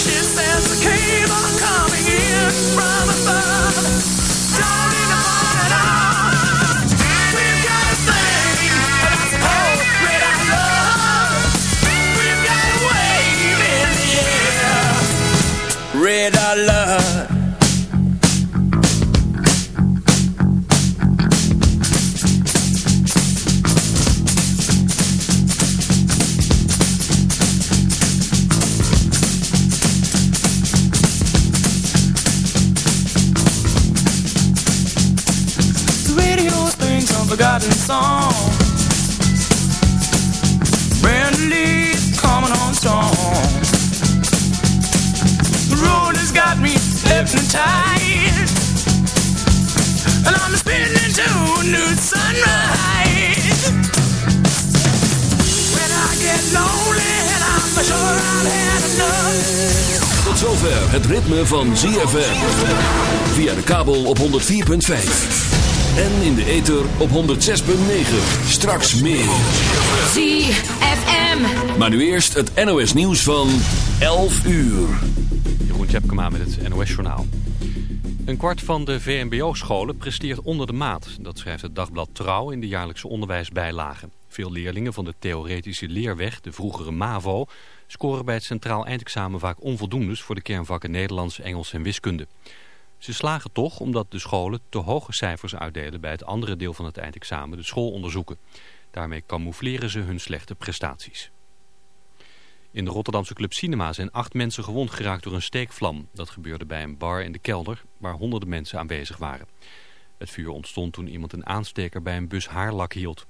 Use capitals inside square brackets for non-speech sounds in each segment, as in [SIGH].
She says the cable coming in from van ZFM. Via de kabel op 104.5. En in de ether op 106.9. Straks meer. ZFM. Maar nu eerst het NOS nieuws van 11 uur. Jeroen Tjepkema met het NOS Journaal. Een kwart van de VMBO-scholen presteert onder de maat. Dat schrijft het dagblad Trouw in de jaarlijkse onderwijsbijlagen. Veel leerlingen van de theoretische leerweg, de vroegere MAVO scoren bij het centraal eindexamen vaak onvoldoendes voor de kernvakken Nederlands, Engels en wiskunde. Ze slagen toch omdat de scholen te hoge cijfers uitdelen bij het andere deel van het eindexamen, de schoolonderzoeken. Daarmee camoufleren ze hun slechte prestaties. In de Rotterdamse Club Cinema zijn acht mensen gewond geraakt door een steekvlam. Dat gebeurde bij een bar in de kelder waar honderden mensen aanwezig waren. Het vuur ontstond toen iemand een aansteker bij een bus haarlak hield.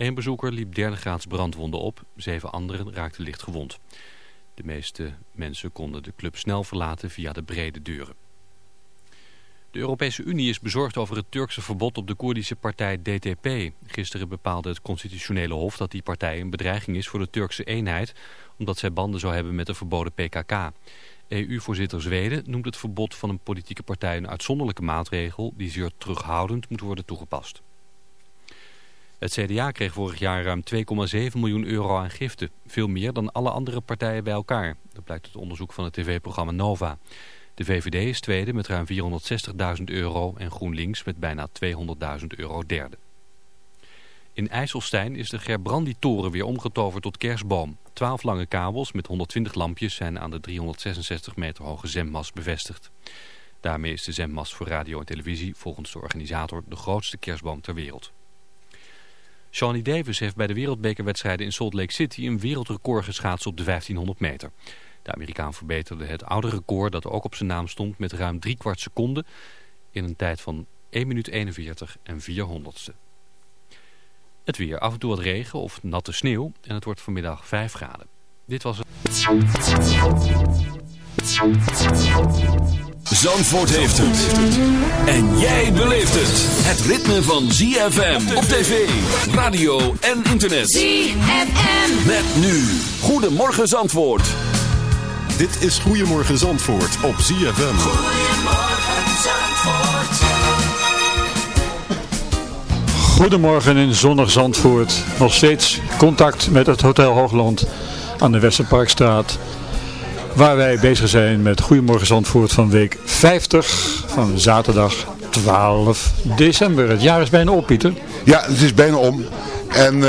Een bezoeker liep derde graads brandwonden op, zeven anderen raakten licht gewond. De meeste mensen konden de club snel verlaten via de brede deuren. De Europese Unie is bezorgd over het Turkse verbod op de Koerdische partij DTP. Gisteren bepaalde het constitutionele hof dat die partij een bedreiging is voor de Turkse eenheid... omdat zij banden zou hebben met de verboden PKK. EU-voorzitter Zweden noemt het verbod van een politieke partij een uitzonderlijke maatregel... die zeer terughoudend moet worden toegepast. Het CDA kreeg vorig jaar ruim 2,7 miljoen euro aan giften. Veel meer dan alle andere partijen bij elkaar. Dat blijkt uit onderzoek van het tv-programma Nova. De VVD is tweede met ruim 460.000 euro en GroenLinks met bijna 200.000 euro derde. In IJsselstein is de Gerbrandy-toren weer omgetoverd tot kerstboom. Twaalf lange kabels met 120 lampjes zijn aan de 366 meter hoge zemmast bevestigd. Daarmee is de zemmast voor radio en televisie volgens de organisator de grootste kerstboom ter wereld. Shawnee Davis heeft bij de wereldbekerwedstrijden in Salt Lake City een wereldrecord geschaatst op de 1500 meter. De Amerikaan verbeterde het oude record dat ook op zijn naam stond met ruim drie kwart seconde in een tijd van 1 minuut 41 en 400ste. Het weer, af en toe wat regen of natte sneeuw en het wordt vanmiddag 5 graden. Dit was het. Zandvoort heeft het. En jij beleeft het. Het ritme van ZFM op tv, radio en internet. ZFM. Met nu. Goedemorgen Zandvoort. Dit is Goedemorgen Zandvoort op ZFM. Goedemorgen Zandvoort. Goedemorgen in zonnig Zandvoort. Nog steeds contact met het Hotel Hoogland aan de Westerparkstraat waar wij bezig zijn met Goedemorgen Zandvoort van week 50 van zaterdag 12 december. Het jaar is bijna op, Pieter. Ja, het is bijna om. En uh,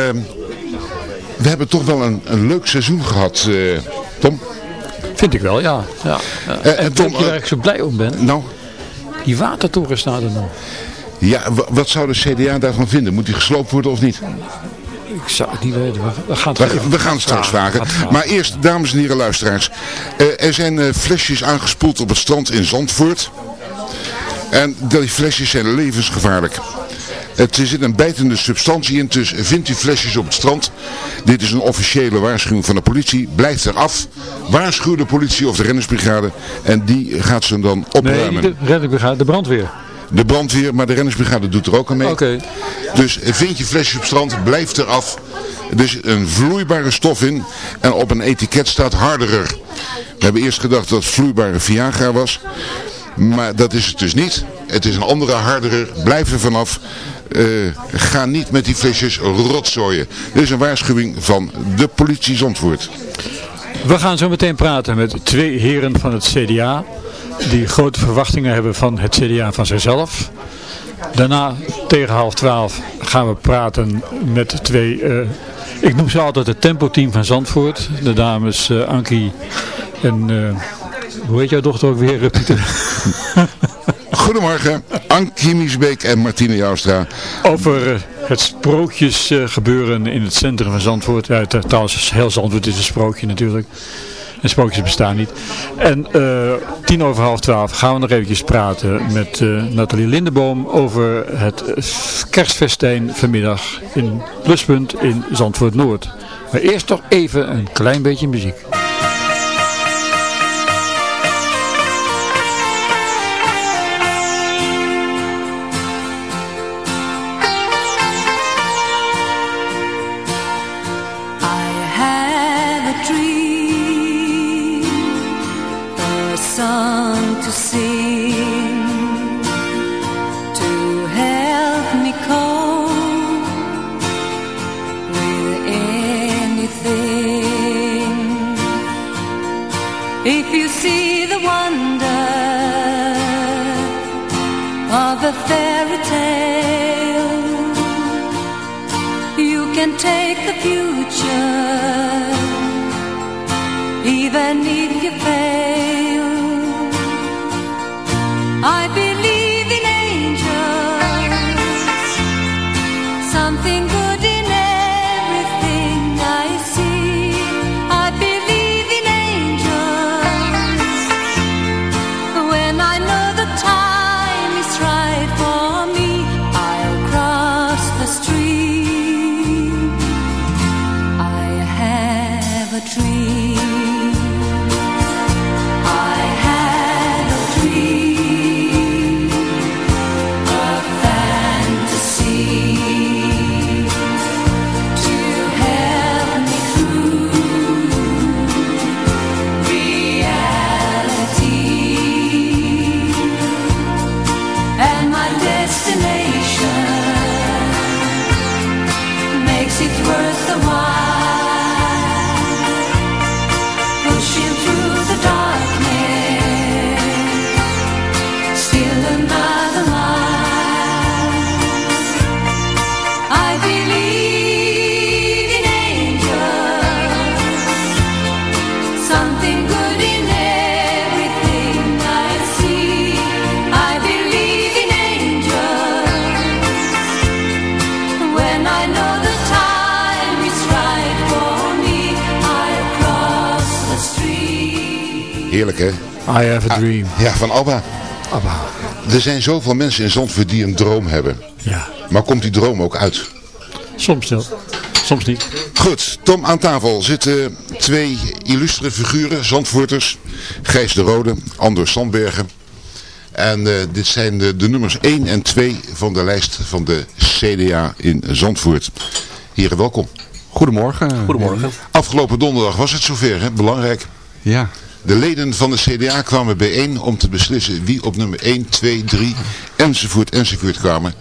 we hebben toch wel een, een leuk seizoen gehad, uh, Tom. Vind ik wel, ja. ja. Uh, en Tom, je waar ik zo blij om ben? Nou? Die watertoren staat er nog. Ja, wat zou de CDA daarvan vinden? Moet die gesloopt worden of niet? Ik zou het niet weten. We gaan het, we, we gaan het straks vragen. Maar eerst, dames en heren luisteraars. Uh, er zijn uh, flesjes aangespoeld op het strand in Zandvoort. En die flesjes zijn levensgevaarlijk. Het zit een bijtende substantie in, dus vindt u flesjes op het strand. Dit is een officiële waarschuwing van de politie. Blijf eraf. Waarschuw de politie of de rennersbrigade. En die gaat ze dan opruimen. Nee, de reddingsbrigade, de brandweer de brandweer, maar de rennersbrigade doet er ook aan mee. Oké. Dus vind je flesjes op strand, blijf eraf. Er is een vloeibare stof in en op een etiket staat harderer. We hebben eerst gedacht dat het vloeibare Viagra was, maar dat is het dus niet. Het is een andere harderer, blijf er vanaf. eh, ga niet met die flesjes rotzooien. Dit is een waarschuwing van de politie Zandvoort. We gaan zo meteen praten met twee heren van het CDA. Die grote verwachtingen hebben van het CDA van zichzelf. Daarna tegen half twaalf gaan we praten met twee, eh, ik noem ze altijd het tempo-team van Zandvoort. De dames uh, Ankie en, uh, hoe heet jouw dochter ook weer, Pieter? [LAUGHS] Goedemorgen, Ankie Miesbeek en Martine Joustra. Over het sprookjes gebeuren in het centrum van Zandvoort. Ja, trouwens, heel Zandvoort is een sprookje natuurlijk. En sprookjes bestaan niet. En uh, tien over half twaalf gaan we nog eventjes praten met uh, Nathalie Lindeboom over het kerstfestijn vanmiddag in Pluspunt in Zandvoort Noord. Maar eerst toch even een klein beetje muziek. Heerlijk hè? I have a dream. Ah, ja, van Abba. Abba. Er zijn zoveel mensen in Zandvoort die een droom hebben. Ja. Maar komt die droom ook uit? Soms wel. Soms niet. Goed, Tom, aan tafel zitten twee illustere figuren, Zandvoorters. Gijs de Rode, Anders Sandbergen. En uh, dit zijn de, de, nummers 1 en 2 van de lijst van de CDA in Zandvoort. Heren, welkom. Goedemorgen. Goedemorgen. Afgelopen donderdag was het zover, hè? belangrijk. Ja. De leden van de CDA kwamen bijeen om te beslissen wie op nummer 1, 2, 3 enzovoort enzovoort kwamen.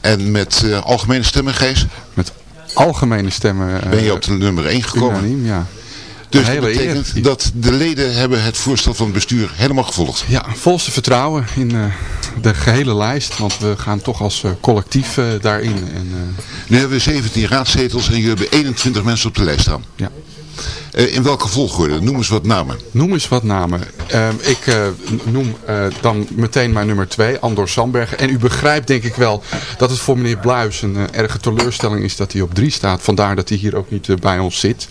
En met uh, algemene stemmen, Gijs? Met algemene stemmen. Uh, ben je op de nummer 1 gekomen? Unaniem, ja. Dus dat betekent eer. dat de leden hebben het voorstel van het bestuur helemaal gevolgd. Ja, volste vertrouwen in uh, de gehele lijst. Want we gaan toch als uh, collectief uh, daarin. En, nu hebben we 17 raadzetels en jullie hebben 21 mensen op de lijst staan. Ja. Uh, in welke volgorde? Noem eens wat namen. Noem eens wat namen. Uh, ik uh, noem dan meteen mijn nummer 2, Andor Sandbergen. En u begrijpt denk ik wel dat het voor meneer Bluis een erge teleurstelling is dat hij op 3 staat. Vandaar dat hij hier ook niet bij ons zit.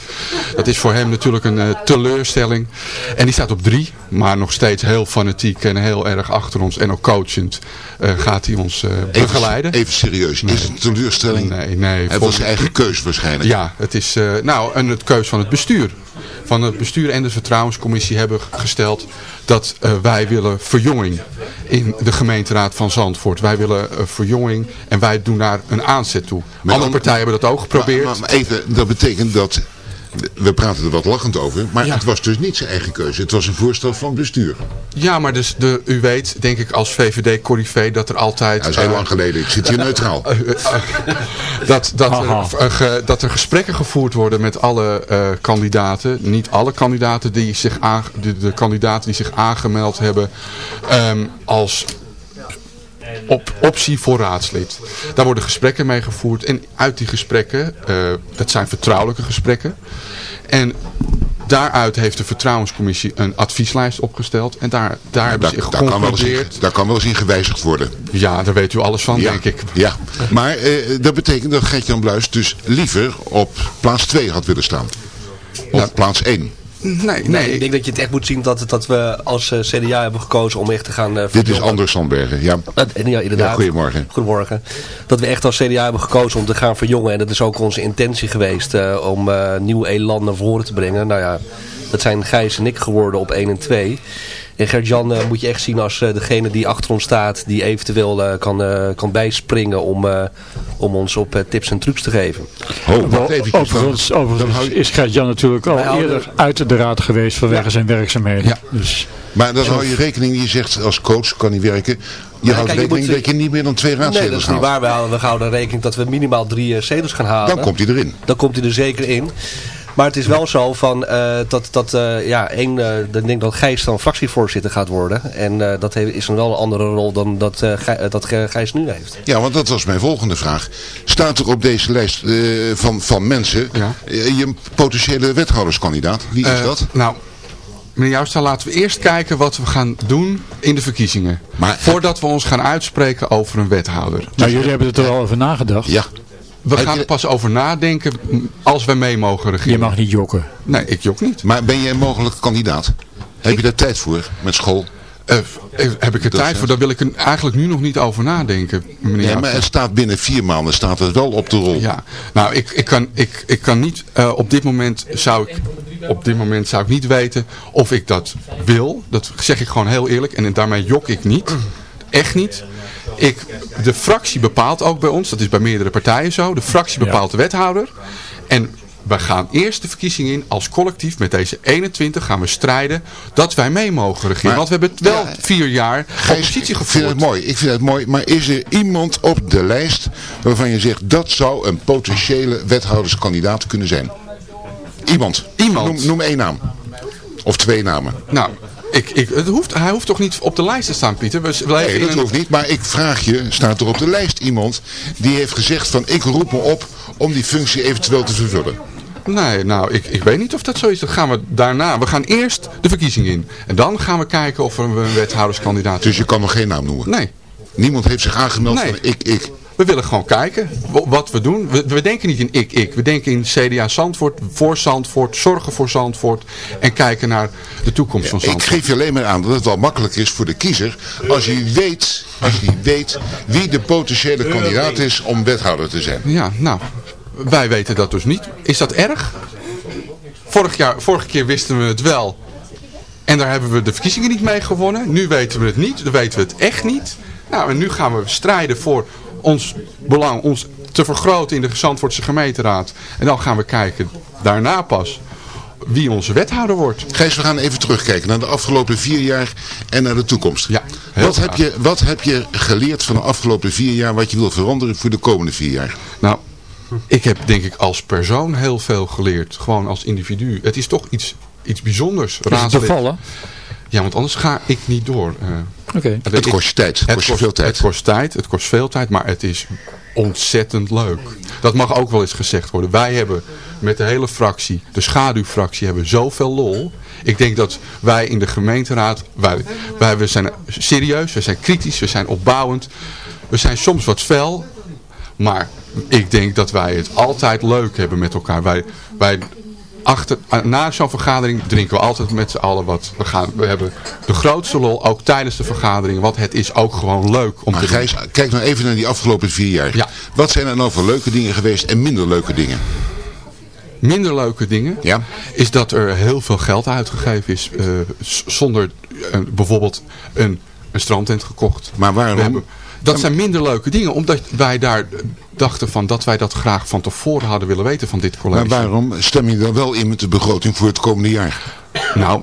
Dat is voor hem natuurlijk een teleurstelling. En die staat op 3, maar nog steeds heel fanatiek en heel erg achter ons. En ook coachend gaat hij ons begeleiden. Even, even serieus, nee. is het een teleurstelling? Nee, nee. Het was zijn eigen keus waarschijnlijk. Ja, het is nou een het keus van het bestuur van het bestuur en de vertrouwenscommissie hebben gesteld dat uh, wij willen verjonging in de gemeenteraad van Zandvoort. Wij willen uh, verjonging en wij doen daar een aanzet toe. Met Andere partijen hebben dat ook geprobeerd. Maar, maar, even, dat betekent dat we praten er wat lachend over, maar Ja. het was dus niet zijn eigen keuze. Het was een voorstel van het bestuur. Ja, maar dus de, u weet, denk ik als VVD-corrivé dat er altijd... Dat is heel eh, lang geleden. Ik zit hier neutraal. [LAUGHS] dat, dat, Haha. er, eh, ge- dat er gesprekken gevoerd worden met alle eh, kandidaten. Niet alle kandidaten die zich aange- de, de kandidaten die zich aangemeld hebben ehm, als op, optie voor raadslid. Daar worden gesprekken mee gevoerd. En uit die gesprekken, eh, dat zijn vertrouwelijke gesprekken. En daaruit heeft de vertrouwenscommissie een advieslijst opgesteld. En daar, daar hebben Daar, ze daar, kan wel eens in, geconcludeerd. daar kan wel eens in gewijzigd worden. Ja, daar weet u alles van, ja. denk ik. Ja, maar eh, dat betekent dat Gert-Jan Bluis dus liever op plaats 2 had willen staan. Of Ja. plaats 1. Nee, Nee, nee. ik denk dat je het echt moet zien dat, dat we als eh, CDA hebben gekozen om echt te gaan... eh, Dit is. Anders Sandbergen. Ja. Dat- ja, inderdaad. Ja, goedemorgen. Goedemorgen. Dat we echt als CDA hebben gekozen om te gaan verjongen. En dat is ook onze intentie geweest eh, om eh, nieuw elan naar voren te brengen. Nou ja, dat zijn Gijs en ik geworden op 1 en 2. En Gert-Jan eh, moet je echt zien als eh, degene die achter ons staat. Die eventueel eh, kan, kan bijspringen om, eh, om ons op tips en trucs te geven. Oh, even. Overigens, overigens is Gert-Jan natuurlijk al eerder uit de raad geweest vanwege zijn werkzaamheden. Ja. Dus Maar dan hou je rekening, je zegt als coach kan niet werken. Je houdt kijk, je rekening moet- dat je niet meer dan twee Nee, dat raadzetels is niet haalt. waar. We houden, we houden rekening dat we minimaal drie zetels gaan halen. Dan komt hij erin. Dan komt hij er zeker in. Maar het is wel zo van, eh, dat, dat eh, ja, één, eh, dan denk ik dat Gijs dan fractievoorzitter gaat worden. En eh, dat heeft, is dan wel een andere rol dan dat, Gij- dat Gij- Gijs nu heeft. Ja, want dat was mijn volgende vraag. Staat er op deze lijst eh, van, van mensen Ja. je potentiële wethouderskandidaat? Wie is Eh, dat? Nou, meneer Jouwstra, laten we eerst kijken wat we gaan doen in de verkiezingen. Maar- Voordat we ons gaan uitspreken over een wethouder. nou, jullie hebben er al over nagedacht. Ja. We gaan er pas over nadenken als we mee mogen regeren. Je mag niet jokken. Nee, ik jok niet. Maar ben jij een mogelijke kandidaat? Heb je daar tijd voor met school? Eh, eh, heb ik er tijd voor? Daar wil ik er eigenlijk nu nog niet over nadenken, meneer Nee, maar het staat binnen vier maanden staat het wel op de rol. Ja, nou, ik, ik, kan, ik, ik kan niet, eh, op dit moment zou ik, op dit moment zou ik niet weten of ik dat wil. Dat zeg ik gewoon heel eerlijk en daarmee jok ik niet. Echt niet. Ik, de fractie bepaalt ook bij ons, dat is bij meerdere partijen zo. De fractie bepaalt de wethouder. En we gaan eerst de verkiezingen in als collectief met deze 21 gaan we strijden dat wij mee mogen regeren. Maar- Want we hebben het wel Ja, vier jaar Gijs, oppositie ik vind gevoerd. het mooi. Ik vind het mooi. Maar is er iemand op de lijst waarvan je zegt dat zou een potentiële wethouderskandidaat kunnen zijn? Iemand. Iemand. Noem, noem één naam. Of twee namen. Nou, ik, ik, het hoeft, hij hoeft toch niet op de lijst te staan, Pieter? We, Nee, dat een- hoeft niet. Maar ik vraag je, staat er op de lijst iemand die heeft gezegd van ik roep me op om die functie eventueel te vervullen? Nee, nou, ik, ik weet niet of dat zo is. Dat gaan we daarna. We gaan eerst de verkiezing in. En dan gaan we kijken of we een wethouderskandidaat Dus je kan nog geen naam noemen? Nee, Niemand heeft zich aangemeld Nee. van ik, ik. We willen gewoon kijken wa- wat we doen. We, we denken niet in ik, ik. We denken in CDA Zandvoort, voor Zandvoort, zorgen voor Zandvoort. En kijken naar de toekomst van Ik Zandvoort. geef je alleen maar aan dat het wel makkelijk is voor de kiezer als hij weet, als hij weet wie de potentiële kandidaat is om wethouder te zijn. Ja, nou, wij weten dat dus niet. Is dat erg? Vorig jaar, vorige keer wisten we het wel. En daar hebben we de verkiezingen niet mee gewonnen. Nu weten we het niet. Dan weten we het echt niet. Nou, en nu gaan we strijden voor ons belang, ons te vergroten in de Zandvoortse gemeenteraad. En dan gaan we kijken, daarna pas, wie onze wethouder wordt. Gijs, we gaan even terugkijken naar de afgelopen vier jaar en naar de toekomst. Ja, wat, heb je, wat heb je geleerd van de afgelopen vier jaar wat je wil veranderen voor de komende vier jaar? Nou, ik heb denk ik als persoon heel veel geleerd. Gewoon als individu. Het is toch iets, iets bijzonders. Is het bevallen? Ja, want anders ga ik niet door. eh. Oké. Het kost je tijd, het kost veel tijd. Het kost tijd, het kost veel tijd, maar het is ontzettend leuk. Dat mag ook wel eens gezegd worden. Wij hebben met de hele fractie, de schaduwfractie, hebben zoveel lol. Ik denk dat wij in de gemeenteraad, wij, wij we zijn serieus, we zijn kritisch, we zijn opbouwend. We zijn soms wat fel, maar ik denk dat wij het altijd leuk hebben met elkaar. Wij, wij achter, na zo'n vergadering drinken we altijd met z'n allen wat. We, gaan, we hebben de grootste lol, ook tijdens de vergadering. Want het is ook gewoon leuk om Maar te doen. Gijs, kijk nou even naar die afgelopen vier jaar. Ja. Wat zijn er nou voor leuke dingen geweest en minder leuke dingen? Minder leuke dingen Ja. is dat er heel veel geld uitgegeven is. eh, zonder eh, bijvoorbeeld een, een strandtent gekocht. Maar waarom? Dat zijn minder leuke dingen. Omdat wij daar dachten van dat wij dat graag van tevoren hadden willen weten van dit college. Maar waarom stem je dan wel in met de begroting voor het komende jaar? Nou,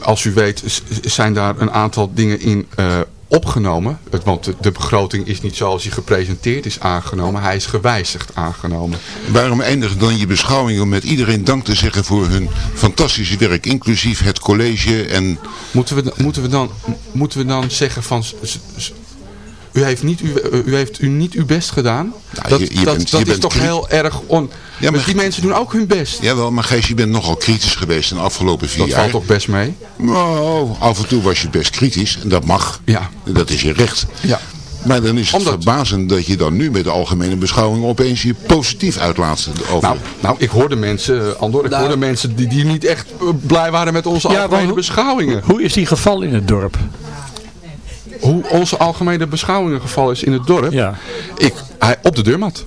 als u weet zijn daar een aantal dingen in eh, opgenomen. Het- Want de, de begroting is niet zoals die gepresenteerd is aangenomen. Hij is gewijzigd aangenomen. Waarom eindigen dan je beschouwing om met iedereen dank te zeggen voor hun fantastische werk, inclusief het college en... Moeten we, moeten we, dan, moeten we dan zeggen van... U heeft, niet, u, u heeft u niet uw best gedaan? Nou, dat je- je dat, bent- dat is bent toch heel erg on... maar- dus die mensen doen ook hun best. Jawel, maar Gijs, je bent nogal kritisch geweest in de afgelopen vier dat jaar. valt toch best mee? Nou, af en toe was je best kritisch en dat mag. Ja. Dat is je recht. Ja. Maar dan is het Omdat- verbazend dat je dan nu met de algemene beschouwing opeens je positief uitlaat over. Nou, nou, ik hoorde mensen, eh, Andor, ik Nou- hoorde mensen die, die niet echt eh, blij waren met onze Ja, algemene beschouwingen. Hoe is die geval in het dorp? Hoe onze algemene beschouwingen gevallen is in het dorp. Ja. Ik, hij, op de deurmat.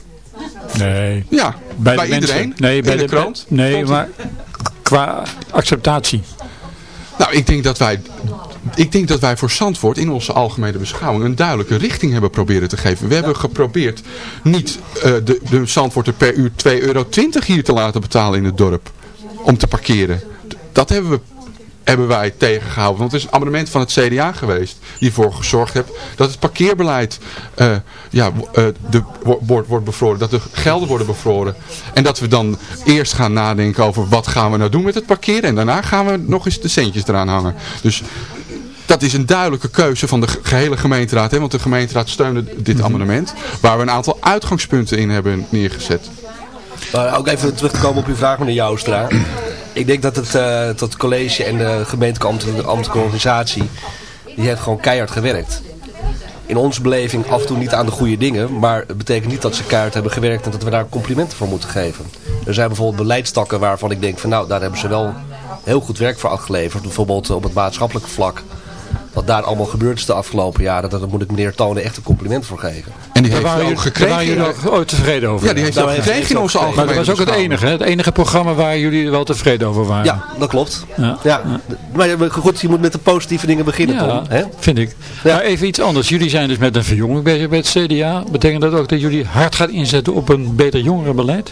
Nee. Ja, bij, de mensen. iedereen. Nee, bij de, de krant. Nee, maar qua acceptatie. Nou, ik denk dat wij... Ik denk dat wij voor Zandvoort in onze algemene beschouwing een duidelijke richting hebben proberen te geven. We hebben geprobeerd niet eh, de, de Zandvoorter per uur 2,20 euro hier te laten betalen in het dorp. Om te parkeren. Dat hebben we hebben wij tegengehouden. Want het is een amendement van het CDA geweest die ervoor gezorgd heeft dat het parkeerbeleid eh, ja, eh, de, wo- wordt, wordt bevroren. Dat de gelden worden bevroren. En dat we dan eerst gaan nadenken over wat gaan we nou doen met het parkeren. En daarna gaan we nog eens de centjes eraan hangen. Dus dat is een duidelijke keuze van de ge- gehele gemeenteraad. Hè? Want de gemeenteraad steunde dit amendement. Waar we een aantal uitgangspunten in hebben neergezet. Maar ook even terug te komen op uw vraag, meneer Joustra. Ik denk dat het, eh, dat het college en de gemeentelijke ambtelijke organisatie, die heeft gewoon keihard gewerkt. In onze beleving af en toe niet aan de goede dingen, maar het betekent niet dat ze keihard hebben gewerkt en dat we daar complimenten voor moeten geven. Er zijn bijvoorbeeld beleidstakken waarvan ik denk van nou, daar hebben ze wel heel goed werk voor afgeleverd. Bijvoorbeeld op het maatschappelijke vlak. Wat daar allemaal gebeurd is de afgelopen jaren, daar moet ik meneer Tonen echt een compliment voor geven. En die Daar heeft ook daar gekregen. waren jullie ook tevreden over. Ja, die heeft Nou, ook gekregen in onze algemene Maar dat was ook het enige, het enige programma waar jullie wel tevreden over waren. Ja, dat klopt. Ja. Ja. Maar goed, je moet met de positieve dingen beginnen, Ja, Tom. Hè? vind ik. Ja. Maar even iets anders. Jullie zijn dus met een verjonging bezig bij het CDA. Betekent dat ook dat jullie hard gaan inzetten op een beter jongerenbeleid?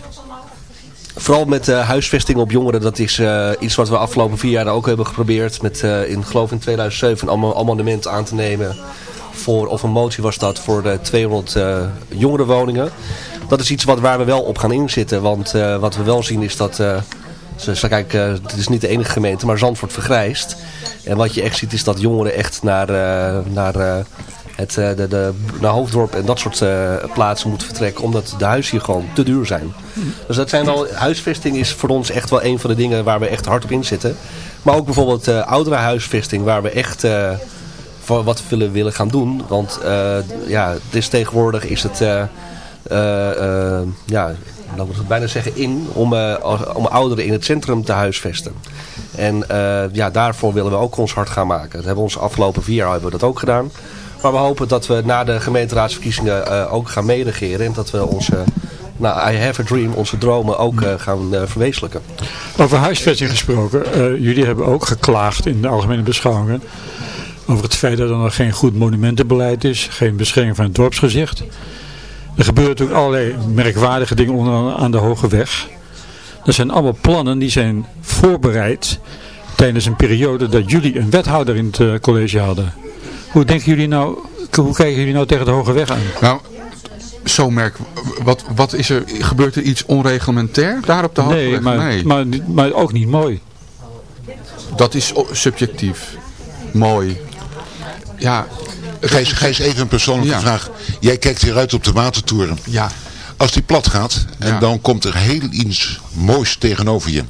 Vooral met eh, huisvesting op jongeren, dat is eh, iets wat we afgelopen vier jaar ook hebben geprobeerd. Met, eh, in, geloof in 2007 een am- amendement aan te nemen voor, of een motie was dat, voor de 200 eh jongerenwoningen. Dat is iets wat, waar we wel op gaan inzitten, want wat we wel zien is dat... kijk, het is niet de enige gemeente, maar Zandvoort vergrijst. En wat je echt ziet is dat jongeren echt naar, naar, het, eh, de, de, naar Hoofddorp en dat soort eh, plaatsen moeten vertrekken. Omdat de huizen hier gewoon te duur zijn. Dus dat zijn wel, huisvesting is voor ons echt wel een van de dingen waar we echt hard op inzitten. Maar ook bijvoorbeeld uh, ouderenhuisvesting waar we echt voor wat willen, willen gaan doen. Want ja, is tegenwoordig is het... Ja, laat ik het bijna zeggen, in om, om ouderen in het centrum te huisvesten. En ja, daarvoor willen we ook ons hard gaan maken. Dat hebben we ons afgelopen vier jaar hebben we dat ook gedaan. Maar we hopen dat we na de gemeenteraadsverkiezingen uh, ook gaan meeregeren. En dat we onze, nou, I have a dream, onze dromen ook gaan verwezenlijken. Over huisvesting gesproken. jullie hebben ook geklaagd in de algemene beschouwingen. Over het feit dat er nog geen goed monumentenbeleid is. Geen bescherming van het dorpsgezicht. Er gebeuren natuurlijk allerlei merkwaardige dingen onder aan de Hoge Weg. Dat zijn allemaal plannen die zijn voorbereid tijdens een periode dat jullie een wethouder in het college hadden. Hoe denken jullie nou, hoe kijken jullie nou tegen de Hoge Weg aan? Nou, zo merk, wat, wat is er, gebeurt er iets onreglementair daar op de Hoge nee, Weg? Maar, nee, maar, maar ook niet mooi. Dat is subjectief. Mooi. Ja, Gijs, Gijs, even een persoonlijke Ja. vraag. Jij kijkt hier uit op de watertoren. ja. Als die plat gaat en Ja. dan komt er heel iets moois tegenover je.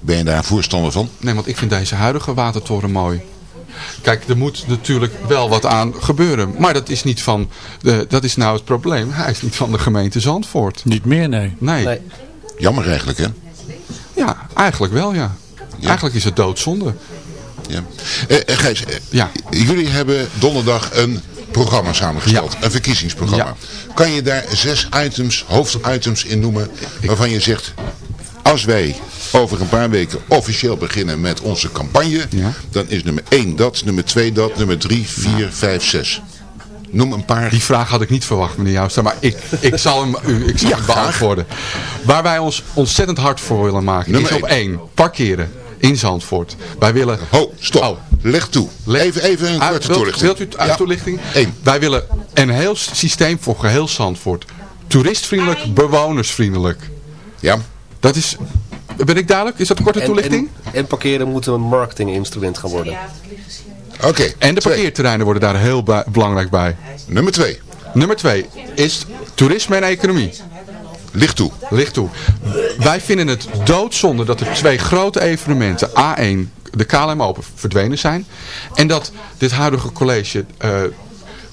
Ben je daar voorstander van? Nee, want ik vind deze huidige watertoren mooi. Kijk, er moet natuurlijk wel wat aan gebeuren. Maar dat is niet van, de, dat is nou het probleem. Hij is niet van de gemeente Zandvoort. Niet meer, nee. Nee. Nee. Jammer eigenlijk, hè? Ja, eigenlijk wel, ja. Eigenlijk is het doodzonde. Ja. Eh, eh, Gijs, eh, Ja. jullie hebben donderdag een programma samengesteld. Een verkiezingsprogramma. Ja. Kan je daar zes items, hoofditems in noemen waarvan je zegt... Als wij over een paar weken officieel beginnen met onze campagne... Ja. dan is nummer 1 dat, nummer 2 dat, nummer 3, 4, 5, 6. Noem een paar. Die vraag had ik niet verwacht, meneer Jouster, maar ik, ik zal hem, u, ik zal Ja, hem graag. beantwoorden. Waar wij ons ontzettend hard voor willen maken, Nummer is op één, parkeren in Zandvoort. Wij willen... Ho, stop. Oh. Leg toe. Leg- Even, even een korte wilt, toelichting. Wilt u uit Ja. toelichting? Eén. Wij willen een heel systeem voor geheel Zandvoort. Toeristvriendelijk, bewonersvriendelijk. Ja. Dat is... Ben ik duidelijk? Is dat een korte En, toelichting? en, en parkeren moet een marketinginstrument gaan worden. Oké. En de twee. parkeerterreinen worden daar heel belangrijk bij. Nummer twee. Nummer twee is toerisme en economie. Licht toe. Ligt toe. Wij vinden het doodzonde dat er twee grote evenementen, A1, de KLM Open, verdwenen zijn. En dat dit huidige college eh,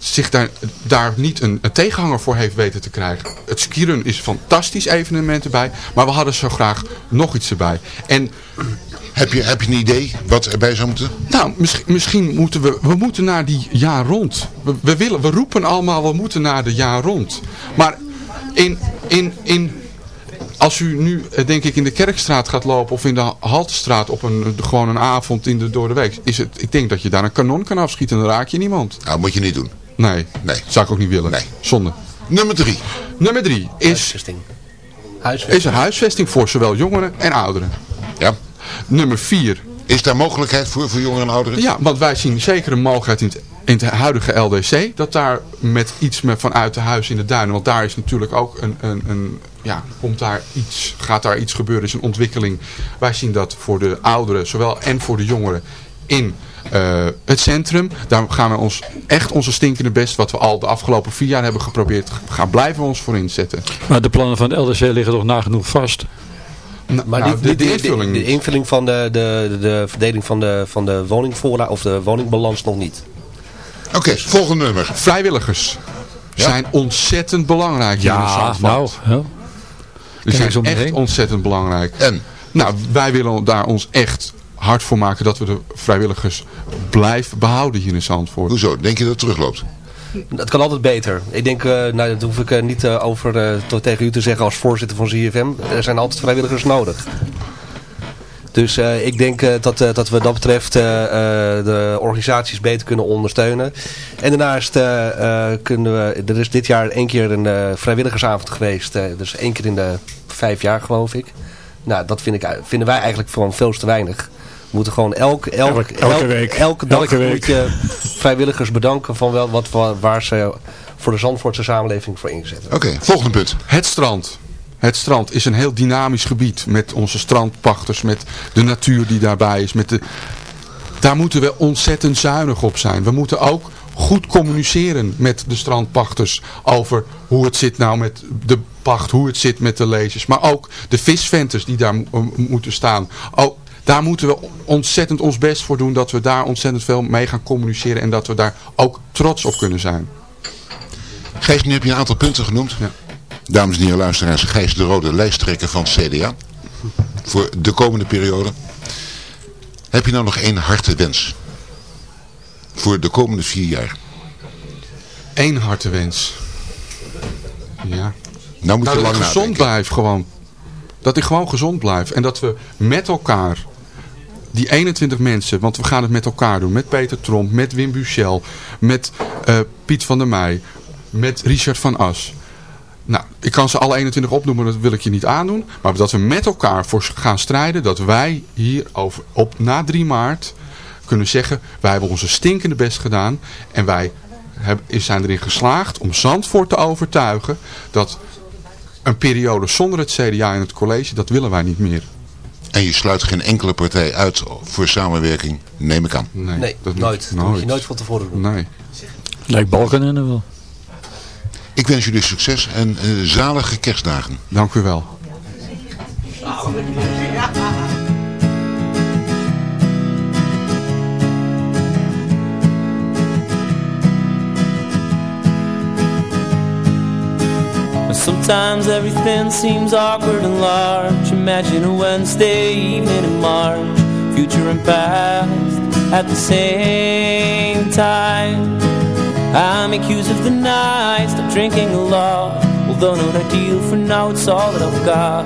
zich daar, daar niet een, een tegenhanger voor heeft weten te krijgen. Het skirun is een fantastisch evenement erbij, maar we hadden zo graag nog iets erbij. En Heb je, heb je een idee wat erbij zou moeten? nou, misschien, misschien moeten we, we moeten naar die jaar rond. We, we, willen, we roepen allemaal, we moeten naar de jaar rond. Maar in, in, in, als u nu, eh, denk ik, in de Kerkstraat gaat lopen of in de Haltestraat op een, gewoon een avond in de, door de week. Is het, ik denk dat je daar een kanon kan afschieten en dan raak je niemand. Nou, moet je niet doen. Nee, Nee. zou ik ook niet willen. Nee. Zonde. Nummer drie. Nummer drie is, Huisvesting. Huisvesting. is een huisvesting voor zowel jongeren en ouderen. Ja. Nummer vier Is daar mogelijkheid voor, voor jongeren en ouderen? Ja, want wij zien zeker een mogelijkheid in het, in het huidige LDC. Dat daar met iets met vanuit de huis in de duinen. Want daar is natuurlijk ook een, een, een ja, komt daar iets, gaat daar iets gebeuren, is een ontwikkeling. Wij zien dat voor de ouderen, zowel en voor de jongeren in eh, het centrum. Daar gaan we ons echt onze stinkende best, wat we al de afgelopen vier jaar hebben geprobeerd, gaan blijven we ons voor inzetten. Maar de plannen van de LDC liggen toch nagenoeg vast. Nou, Maar nou, die, de, die- de invulling de, niet. invulling van de, de, de verdeling van de, van de woningvoorraad of de woningbalans nog niet. Oké, volgende nummer. Vrijwilligers Ja. zijn ontzettend belangrijk hier in Ja, Zandvoort. nou. Ja. Die zijn echt heen. ontzettend belangrijk. En? Nou, wij willen daar ons echt hard voor maken dat we de vrijwilligers blijven behouden hier in Zandvoort. Hoezo? Denk je dat het terugloopt? Het kan altijd beter. Ik denk, eh, nou, dat hoef ik eh, niet eh, over tot tegen u te zeggen als voorzitter van ZFM. Er zijn altijd vrijwilligers nodig. Dus eh, ik denk eh, dat, dat we dat betreft eh, eh, de organisaties beter kunnen ondersteunen. En daarnaast eh, eh, kunnen we, er is dit jaar één keer een eh, vrijwilligersavond geweest. eh, dus één keer in de vijf jaar geloof ik. Nou, dat vind ik, vinden wij eigenlijk gewoon veel te weinig. We moeten gewoon elk, elk, Elke- elke elk- week. elke dag Elke week. moet je [LAUGHS] vrijwilligers bedanken van wel wat, waar, waar ze voor de Zandvoortse samenleving voor ingezet hebben. Oké, volgende punt. Het strand. Het strand is een heel dynamisch gebied met onze strandpachters, met de natuur die daarbij is. Met de... Daar moeten we ontzettend zuinig op zijn. We moeten ook goed communiceren met de strandpachters over hoe het zit nou met de pacht, hoe het zit met de lezers. Maar ook de visventers die daar mo- moeten staan. Ook, daar moeten we ontzettend ons best voor doen dat we daar ontzettend veel mee gaan communiceren en dat we daar ook trots op kunnen zijn. Gijs, nu heb je een aantal punten genoemd. Ja. Dames en heren luisteraars, Gijs de Rode, lijsttrekker van CDA. Voor de komende periode. Heb je nou nog één harte wens? Voor de komende vier jaar. Eén harte wens. Ja. Nou moet je Nou, dat ik gezond blijf gewoon. Dat ik gewoon gezond blijf. En dat we met elkaar, die 21 mensen, want we gaan het met elkaar doen. Met Peter Tromp, met Wim Buchel, met eh, Piet van der Meij, met Richard van As. Nou, ik kan ze alle 21 opnoemen, dat wil ik je niet aandoen. Maar dat we met elkaar voor gaan strijden, dat wij hier over, op, na 3 maart kunnen zeggen, wij hebben onze stinkende best gedaan. En wij zijn erin geslaagd om Zandvoort te overtuigen dat een periode zonder het CDA in het college, dat willen wij niet meer. En je sluit geen enkele partij uit voor samenwerking, neem ik aan. Nee, Nee, dat nooit. Dat moet je nooit van tevoren doen. Nee. Lijkt Balkenende wel. Ik wens jullie succes en eh, zalige kerstdagen. Dank u wel. Sometimes everything seems awkward and large. Imagine a Wednesday evening in March, future and past at the same time. I'm accused of the night, stop drinking a lot. Although not ideal for now, it's all that I've got.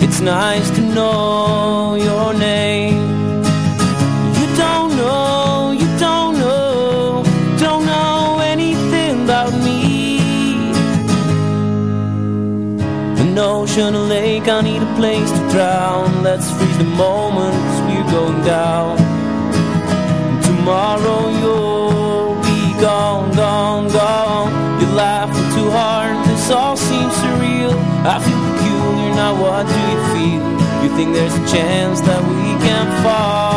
It's nice to know your name. Ocean, a lake, I need a place to drown. Let's freeze the moment as we're going down. Tomorrow you'll be gone, gone, gone. You're laughing too hard, this all seems surreal. I feel peculiar, now what do you feel? You think there's a chance that we can fall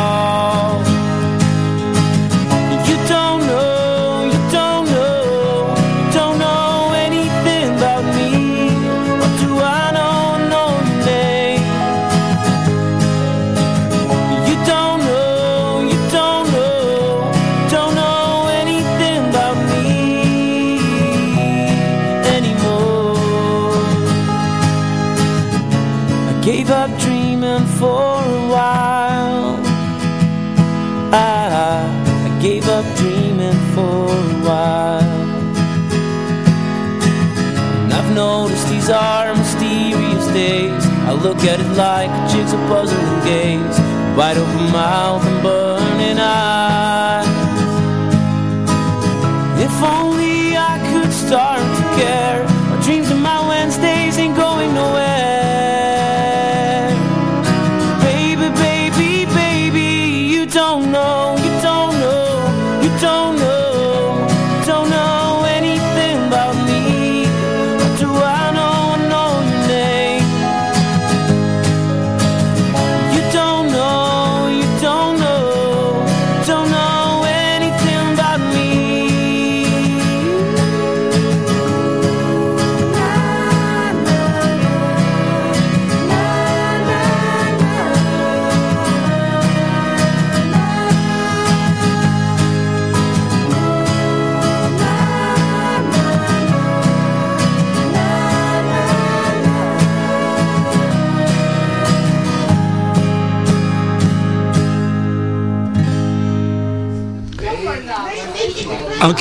look at it like a jigsaw puzzle and gaze Wide open mouth and burning eyes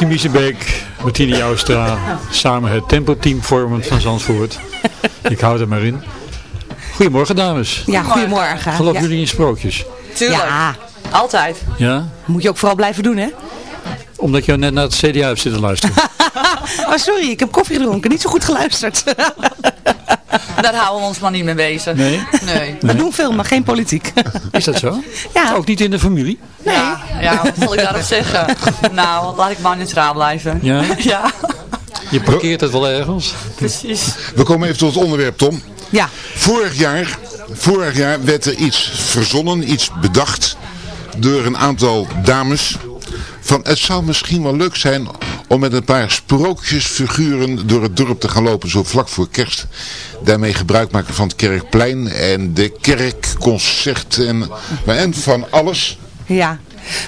Ankie Miezebeek, Martine Joustra, samen het tempoteam vormen van Zandvoort. Ik hou er maar in. Goedemorgen dames. Ja, goedemorgen. Geloven Ja. jullie in sprookjes? Tuurlijk. Ja, altijd. Ja? Moet je ook vooral blijven doen, hè? Omdat je net naar het CDA hebt zitten luisteren. [LAUGHS] Oh, sorry, ik heb koffie gedronken. Niet zo goed geluisterd. [LAUGHS] Daar houden we ons maar niet mee bezig. Nee? Nee. We doen veel, maar geen politiek. Is dat zo? Ja. Ook niet in de familie? Ja, wat zal ik daarop zeggen? [LAUGHS] Nou, laat ik maar neutraal blijven. Ja? [LAUGHS] Ja, Je parkeert het wel ergens? precies. We komen even tot het onderwerp, Tom. Ja. Vorig jaar, vorig jaar werd er iets verzonnen, iets bedacht door een aantal dames. Van het zou misschien wel leuk zijn om met een paar sprookjesfiguren door het dorp te gaan lopen, zo vlak voor kerst. Daarmee gebruik maken van het kerkplein en de kerkconcerten maar en van alles. Ja.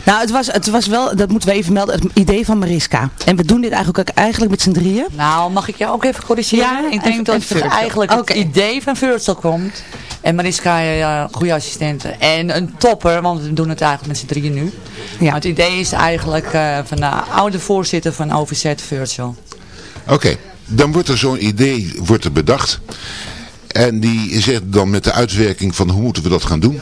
Nou, het was, het was wel, dat moeten we even melden, het idee van Mariska. En we doen dit eigenlijk ook eigenlijk met z'n drieën. Nou, mag ik jou ook even corrigeren? Ja, ik denk dat het eigenlijk het idee van Virgil komt. En Mariska, ja, goede assistente. En een topper, want we doen het eigenlijk met z'n drieën nu. Ja. Maar het idee is eigenlijk eh, van de oude voorzitter van OVZ, Virgil. Oké, dan wordt er zo'n idee wordt er bedacht. En die zegt dan met de uitwerking van hoe moeten we dat gaan doen.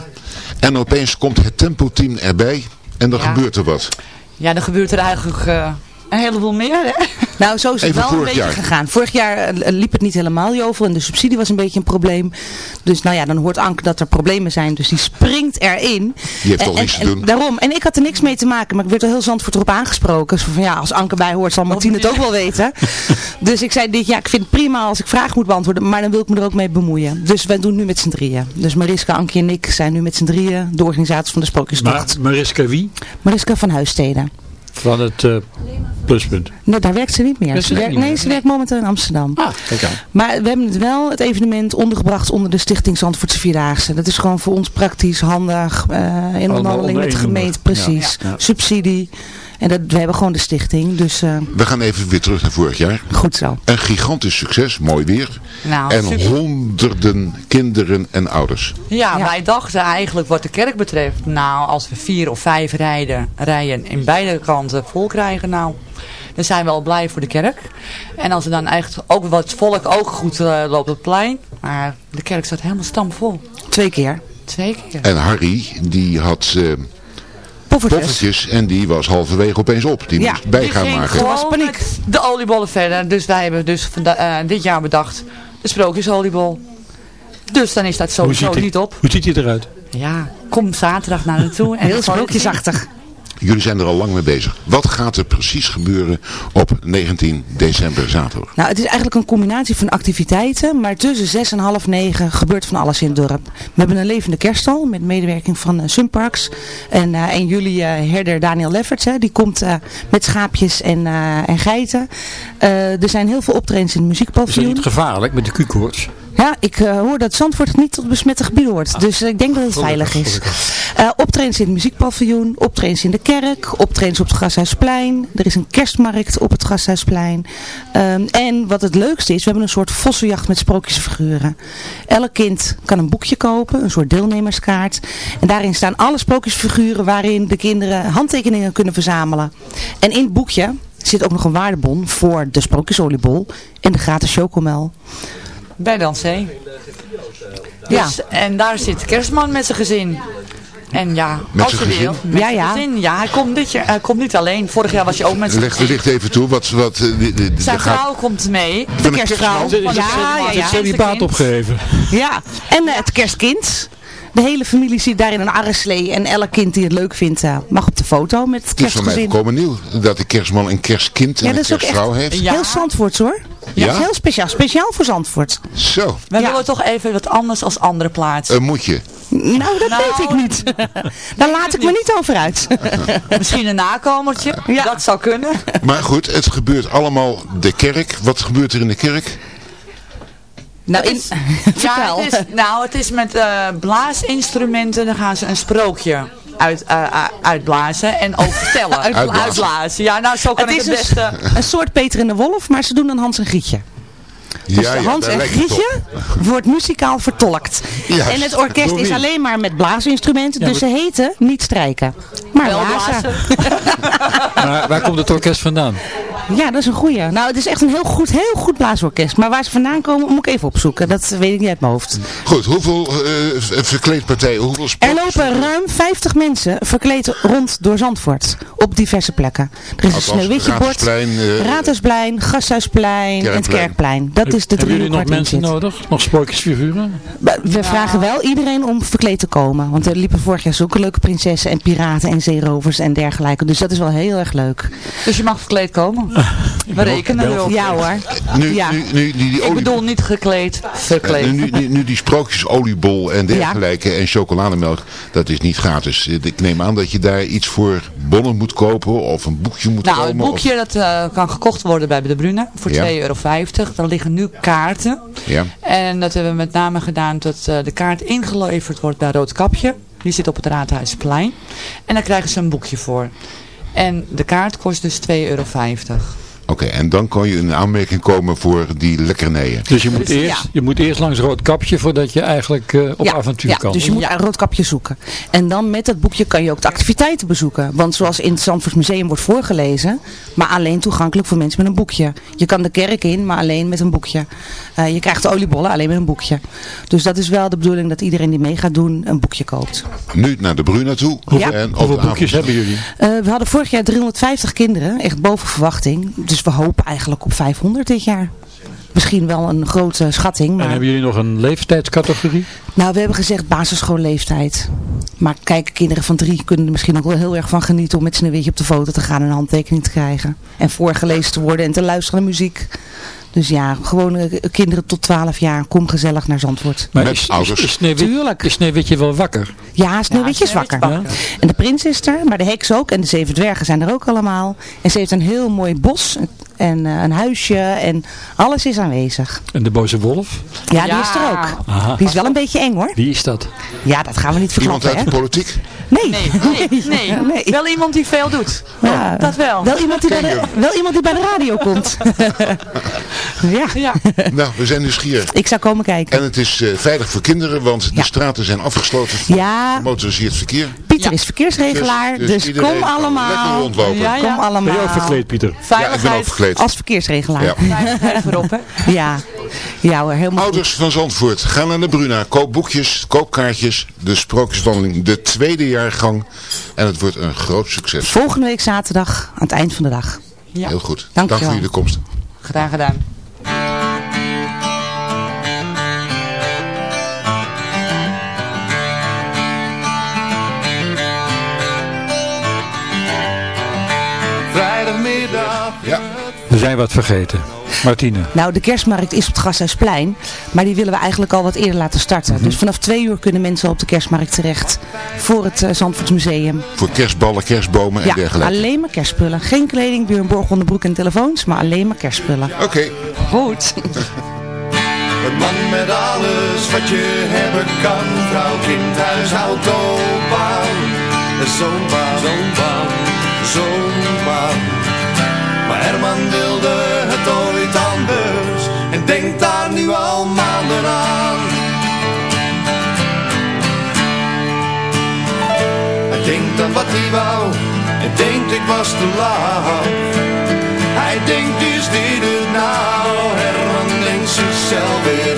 En opeens komt het tempoteam erbij en dan Ja. gebeurt er wat. Ja, dan gebeurt er eigenlijk eh, een heleboel meer, hè? Nou, zo is het Even wel een beetje jaar. gegaan. Vorig jaar eh, liep het niet helemaal jovel en de subsidie was een beetje een probleem. Dus nou ja, dan hoort Anke dat er problemen zijn. Dus die springt erin. Die heeft En- toch en- niks te en doen. Daarom. En ik had er niks mee te maken, maar ik werd er heel zandvoort erop aangesproken. Zo van ja, als Anke bij hoort zal Martine het ook wel weten. [LAUGHS] dus ik zei dit, ja, ik vind het prima als ik vragen moet beantwoorden, maar dan wil ik me er ook mee bemoeien. Dus wij doen het nu met z'n drieën. Dus Mariska, Anke en ik zijn nu met z'n drieën de organisatie van de Sprookjesnacht. Mariska wie? Mariska van Huissteden. Van het eh, pluspunt. Nou, daar werkt ze niet meer. Ze werkt, nee, ze werkt momenteel in Amsterdam. Ah, kijk aan. Maar we hebben het wel, het evenement, ondergebracht onder de Stichting Zandvoortse Vierdaagse. Dat is gewoon voor ons praktisch, handig, eh, in onderhandeling onder met de gemeente, precies. Ja. Ja. Subsidie. En dat, we hebben gewoon de stichting, dus eh, We gaan even weer terug naar vorig jaar. goed zo. Een gigantisch succes, mooi weer. Nou, en super. honderden kinderen en ouders. Ja, Ja. wij dachten eigenlijk wat de kerk betreft, nou als we vier of vijf rijden, rijen in beide kanten vol krijgen, nou, dan zijn we al blij voor de kerk. En als er dan echt ook wat volk ook goed eh, loopt op het plein, maar de kerk staat helemaal stampvol. Twee keer. Twee keer. En Harry, die had eh Poffertjes. poffertjes en die was halverwege opeens op. Die Ja, moest bij Die gaan ging maken. was gewoon paniek. de oliebollen verder. Dus wij hebben dus vanda- eh, dit jaar bedacht, de sprookjesoliebol. Dus dan is dat sowieso niet op. hoe ziet hij eruit? Ja, kom zaterdag naar naartoe. En Heel sprookjesachtig. Jullie zijn er al lang mee bezig. Wat gaat er precies gebeuren op 19 december zaterdag? Nou, het is eigenlijk een combinatie van activiteiten, maar tussen zes en half negen gebeurt van alles in het dorp. We hebben een levende kerststal met medewerking van uh, Sunparks. En, eh, en jullie eh, herder Daniel Lefferts, hè, die komt eh, met schaapjes en, eh, en geiten. Eh, er zijn heel veel optredens in het Is dat muziekpaviljoen. niet gevaarlijk met de Q-koorts? Ja, ik eh, hoor dat Zandvoort niet tot besmette gebied hoort. Dus eh, ik denk dat het veilig is. Eh, optredens in het muziekpaviljoen, optredens in de kerk, optredens op het Gasthuisplein. Er is een kerstmarkt op het Gasthuisplein. Ehm, en wat het leukste is, we hebben een soort vossenjacht met sprookjesfiguren. Elk kind kan een boekje kopen, een soort deelnemerskaart. En daarin staan alle sprookjesfiguren waarin de kinderen handtekeningen kunnen verzamelen. En in het boekje zit ook nog een waardebon voor de sprookjesoliebol en de gratis chocomel. Bij Dansé. Ja. Dus, en daar zit de kerstman met zijn gezin. En ja, Met als zijn je wil. gezin? Met Ja, zijn ja. gezin. Ja, hij komt, dit jaar, hij komt niet alleen. Vorig jaar was je ook met zijn Leg, gezin. licht even toe. Wat, wat, eh, de, de, de, Zijn gaat- vrouw komt mee. De kerstvrouw. kerstman? Ja, ja, ja. Celibaat opgegeven. Ja, en eh, het kerstkind. De hele familie zit daar in een arreslee. En elk kind die het leuk vindt eh, mag op de foto met het Het is van mij kerstgezin. volkomen nieuw dat de kerstman een kerstkind en Ja, een kerstvrouw heeft. Ja. heel Zandvoorts hoor. Ja? Heel speciaal. Speciaal voor Zandvoort. Zo, We Ja. willen toch even wat anders als andere plaatsen. een moedje. Nou, dat Nou, weet ik niet. [LAUGHS] Daar laat ik me niet over uit. [LAUGHS] Misschien een nakomertje. Ja. Dat zou kunnen. Maar goed, het gebeurt allemaal de kerk. Wat gebeurt er in de kerk? Nou, in, [LAUGHS] Ja, het is, nou, het is met eh, blaasinstrumenten. Dan gaan ze een sprookje uit, eh, eh, uitblazen. En ook vertellen. [LAUGHS] Uitblazen. Uitblazen. Ja, nou, zo kan Het ik is het een, beste... een soort Peter en de Wolf, maar ze doen dan Hans en Grietje. Dus ja, ja, Hans en. Grietje [LAUGHS] wordt muzikaal vertolkt. Juist. En het orkest is alleen maar met blaasinstrumenten, Ja, dus ze heten niet strijken. Maar Wel blazen. blazen. [LAUGHS] Maar waar komt het orkest vandaan? Ja, dat is een goeie. Nou, het is echt een heel goed, heel goed blaasorkest. Maar waar ze vandaan komen, moet ik even opzoeken. Dat weet ik niet uit mijn hoofd. Goed, hoeveel eh, v- verkleedpartijen, hoeveel Er lopen ruim 50 mensen verkleed rond door Zandvoort. Op diverse plekken. Er is een Sneeuwwitjebord, Raadhuisplein, eh, Raadhuisplein, Gasthuisplein en het Kerkplein. Dat is de Hebben jullie nog mensen zit. nodig? Nog sprookjesfiguren? We we vragen wel iedereen om verkleed te komen. Want er liepen vorig jaar zulke leuke prinsessen en piraten en zeerovers en dergelijke. Dus dat is wel heel erg leuk. Dus je mag verkleed komen. We rekenen erop. Ja hoor. Nu, Ja. nu, nu, die, die Ik bedoel niet gekleed, verkleed. nu, nu, nu die sprookjesoliebol en dergelijke en chocolademelk, dat is niet gratis. Ik neem aan dat je daar iets voor bonnen moet kopen of een boekje moet Nou, komen. het boekje dat eh, kan gekocht worden bij de Brune voor Ja. 2,50 euro. Daar liggen nu kaarten. Ja. En dat hebben we met name gedaan dat eh, de kaart ingeleverd wordt bij Roodkapje. Die zit op het Raadhuisplein. En daar krijgen ze een boekje voor. En de kaart kost dus 2,50 euro. Oké, en dan kan je in aanmerking komen voor die lekkernijen. Dus je moet, Dus, eerst, ja. je moet eerst langs rood kapje voordat je eigenlijk eh, op avontuur ja, kan. dus je moet een roodkapje zoeken. En dan met dat boekje kan je ook de activiteiten bezoeken. Want zoals in het Zandvoort Museum wordt voorgelezen, maar alleen toegankelijk voor mensen met een boekje. Je kan de kerk in, maar alleen met een boekje. Eh, je krijgt de oliebollen alleen met een boekje. Dus dat is wel de bedoeling dat iedereen die mee gaat doen een boekje koopt. Nu naar de Bruna toe. Ja. En op Hoeveel boekjes avond- hebben jullie? Eh, we hadden vorig jaar 350 kinderen, echt boven verwachting. Dus we hopen eigenlijk op 500 dit jaar. Misschien wel een grote schatting. En Maar... hebben jullie nog een leeftijdscategorie? Nou, we hebben gezegd basisschoolleeftijd. Maar kijk, kinderen van drie kunnen er misschien ook wel heel erg van genieten om met z'n weetje op de foto te gaan en een handtekening te krijgen. En voorgelezen te worden en te luisteren naar muziek. Dus ja, gewoon eh, kinderen tot 12 jaar, kom gezellig naar Zandvoort. Maar Met is, ouders. Is, is, Sneeuwwit- Tuurlijk. is Sneeuwwitje wel wakker? Ja, Sneeuwwitje is wakker. En de prins is er, maar de heks ook. En de zeven dwergen zijn er ook allemaal. En ze heeft een heel mooi bos en eh, een huisje en alles is aanwezig. En de boze wolf? Ja, die Ja. is er ook. Aha. Die is wel een beetje eng hoor. Wie is dat? Ja, dat gaan we niet Iemand verklappen uit hè. de politiek? [LAUGHS] Nee. Nee, nee, nee. Nee. Wel iemand die veel doet. Ja, Dat wel. Wel iemand die, bij de, wel iemand die bij de radio [LAUGHS] komt. [LAUGHS] ja, Ja. Nou, we zijn nieuwsgierig. ik zou komen kijken. En het is eh, veilig voor kinderen, want de straten zijn afgesloten voor Ja, gemotoriseerd verkeer. Pieter Ja. is verkeersregelaar, dus, iedereen kom kan Lekker allemaal. rondlopen. Ja, Kom ja. Ben je ook allemaal. verkleed, Pieter? Ja, ik ben ook Veiligheid. verkleed. Als verkeersregelaar. Ja, Veiligheid voorop, hè. ja. Ja helemaal Ouders van Zandvoort, ga naar de Bruna. Koop boekjes, koop kaartjes. De sprookjeswandeling, de tweede jaargang. En het wordt een groot succes. Volgende week zaterdag, aan het eind van de dag. Ja. Heel goed. Dank, Dank voor jullie komst. Gedaan, gedaan. Vrijdagmiddag. Ja. We zijn wat vergeten. Martine. Nou, de kerstmarkt is op het Gasthuisplein. Maar die willen we eigenlijk al wat eerder laten starten. Dus vanaf twee uur kunnen mensen op de kerstmarkt terecht. Voor het uh, Zandvoortsmuseum. Voor kerstballen, kerstbomen en ja, dergelijke. alleen maar kerstspullen. Geen kleding, weer een borg onder broek en telefoons. Maar alleen maar kerstspullen. Oké. Goed. [LAUGHS] Een man met alles wat je hebben kan. Vrouw, kind, huis, auto, baan. Zo'n baan, zo'n baan, zo'n baan. Maar Herman wilde het ooit denkt aan wat hij wou. En denkt ik was te laat. Hij denkt is dit het nou? Herman denkt zichzelf in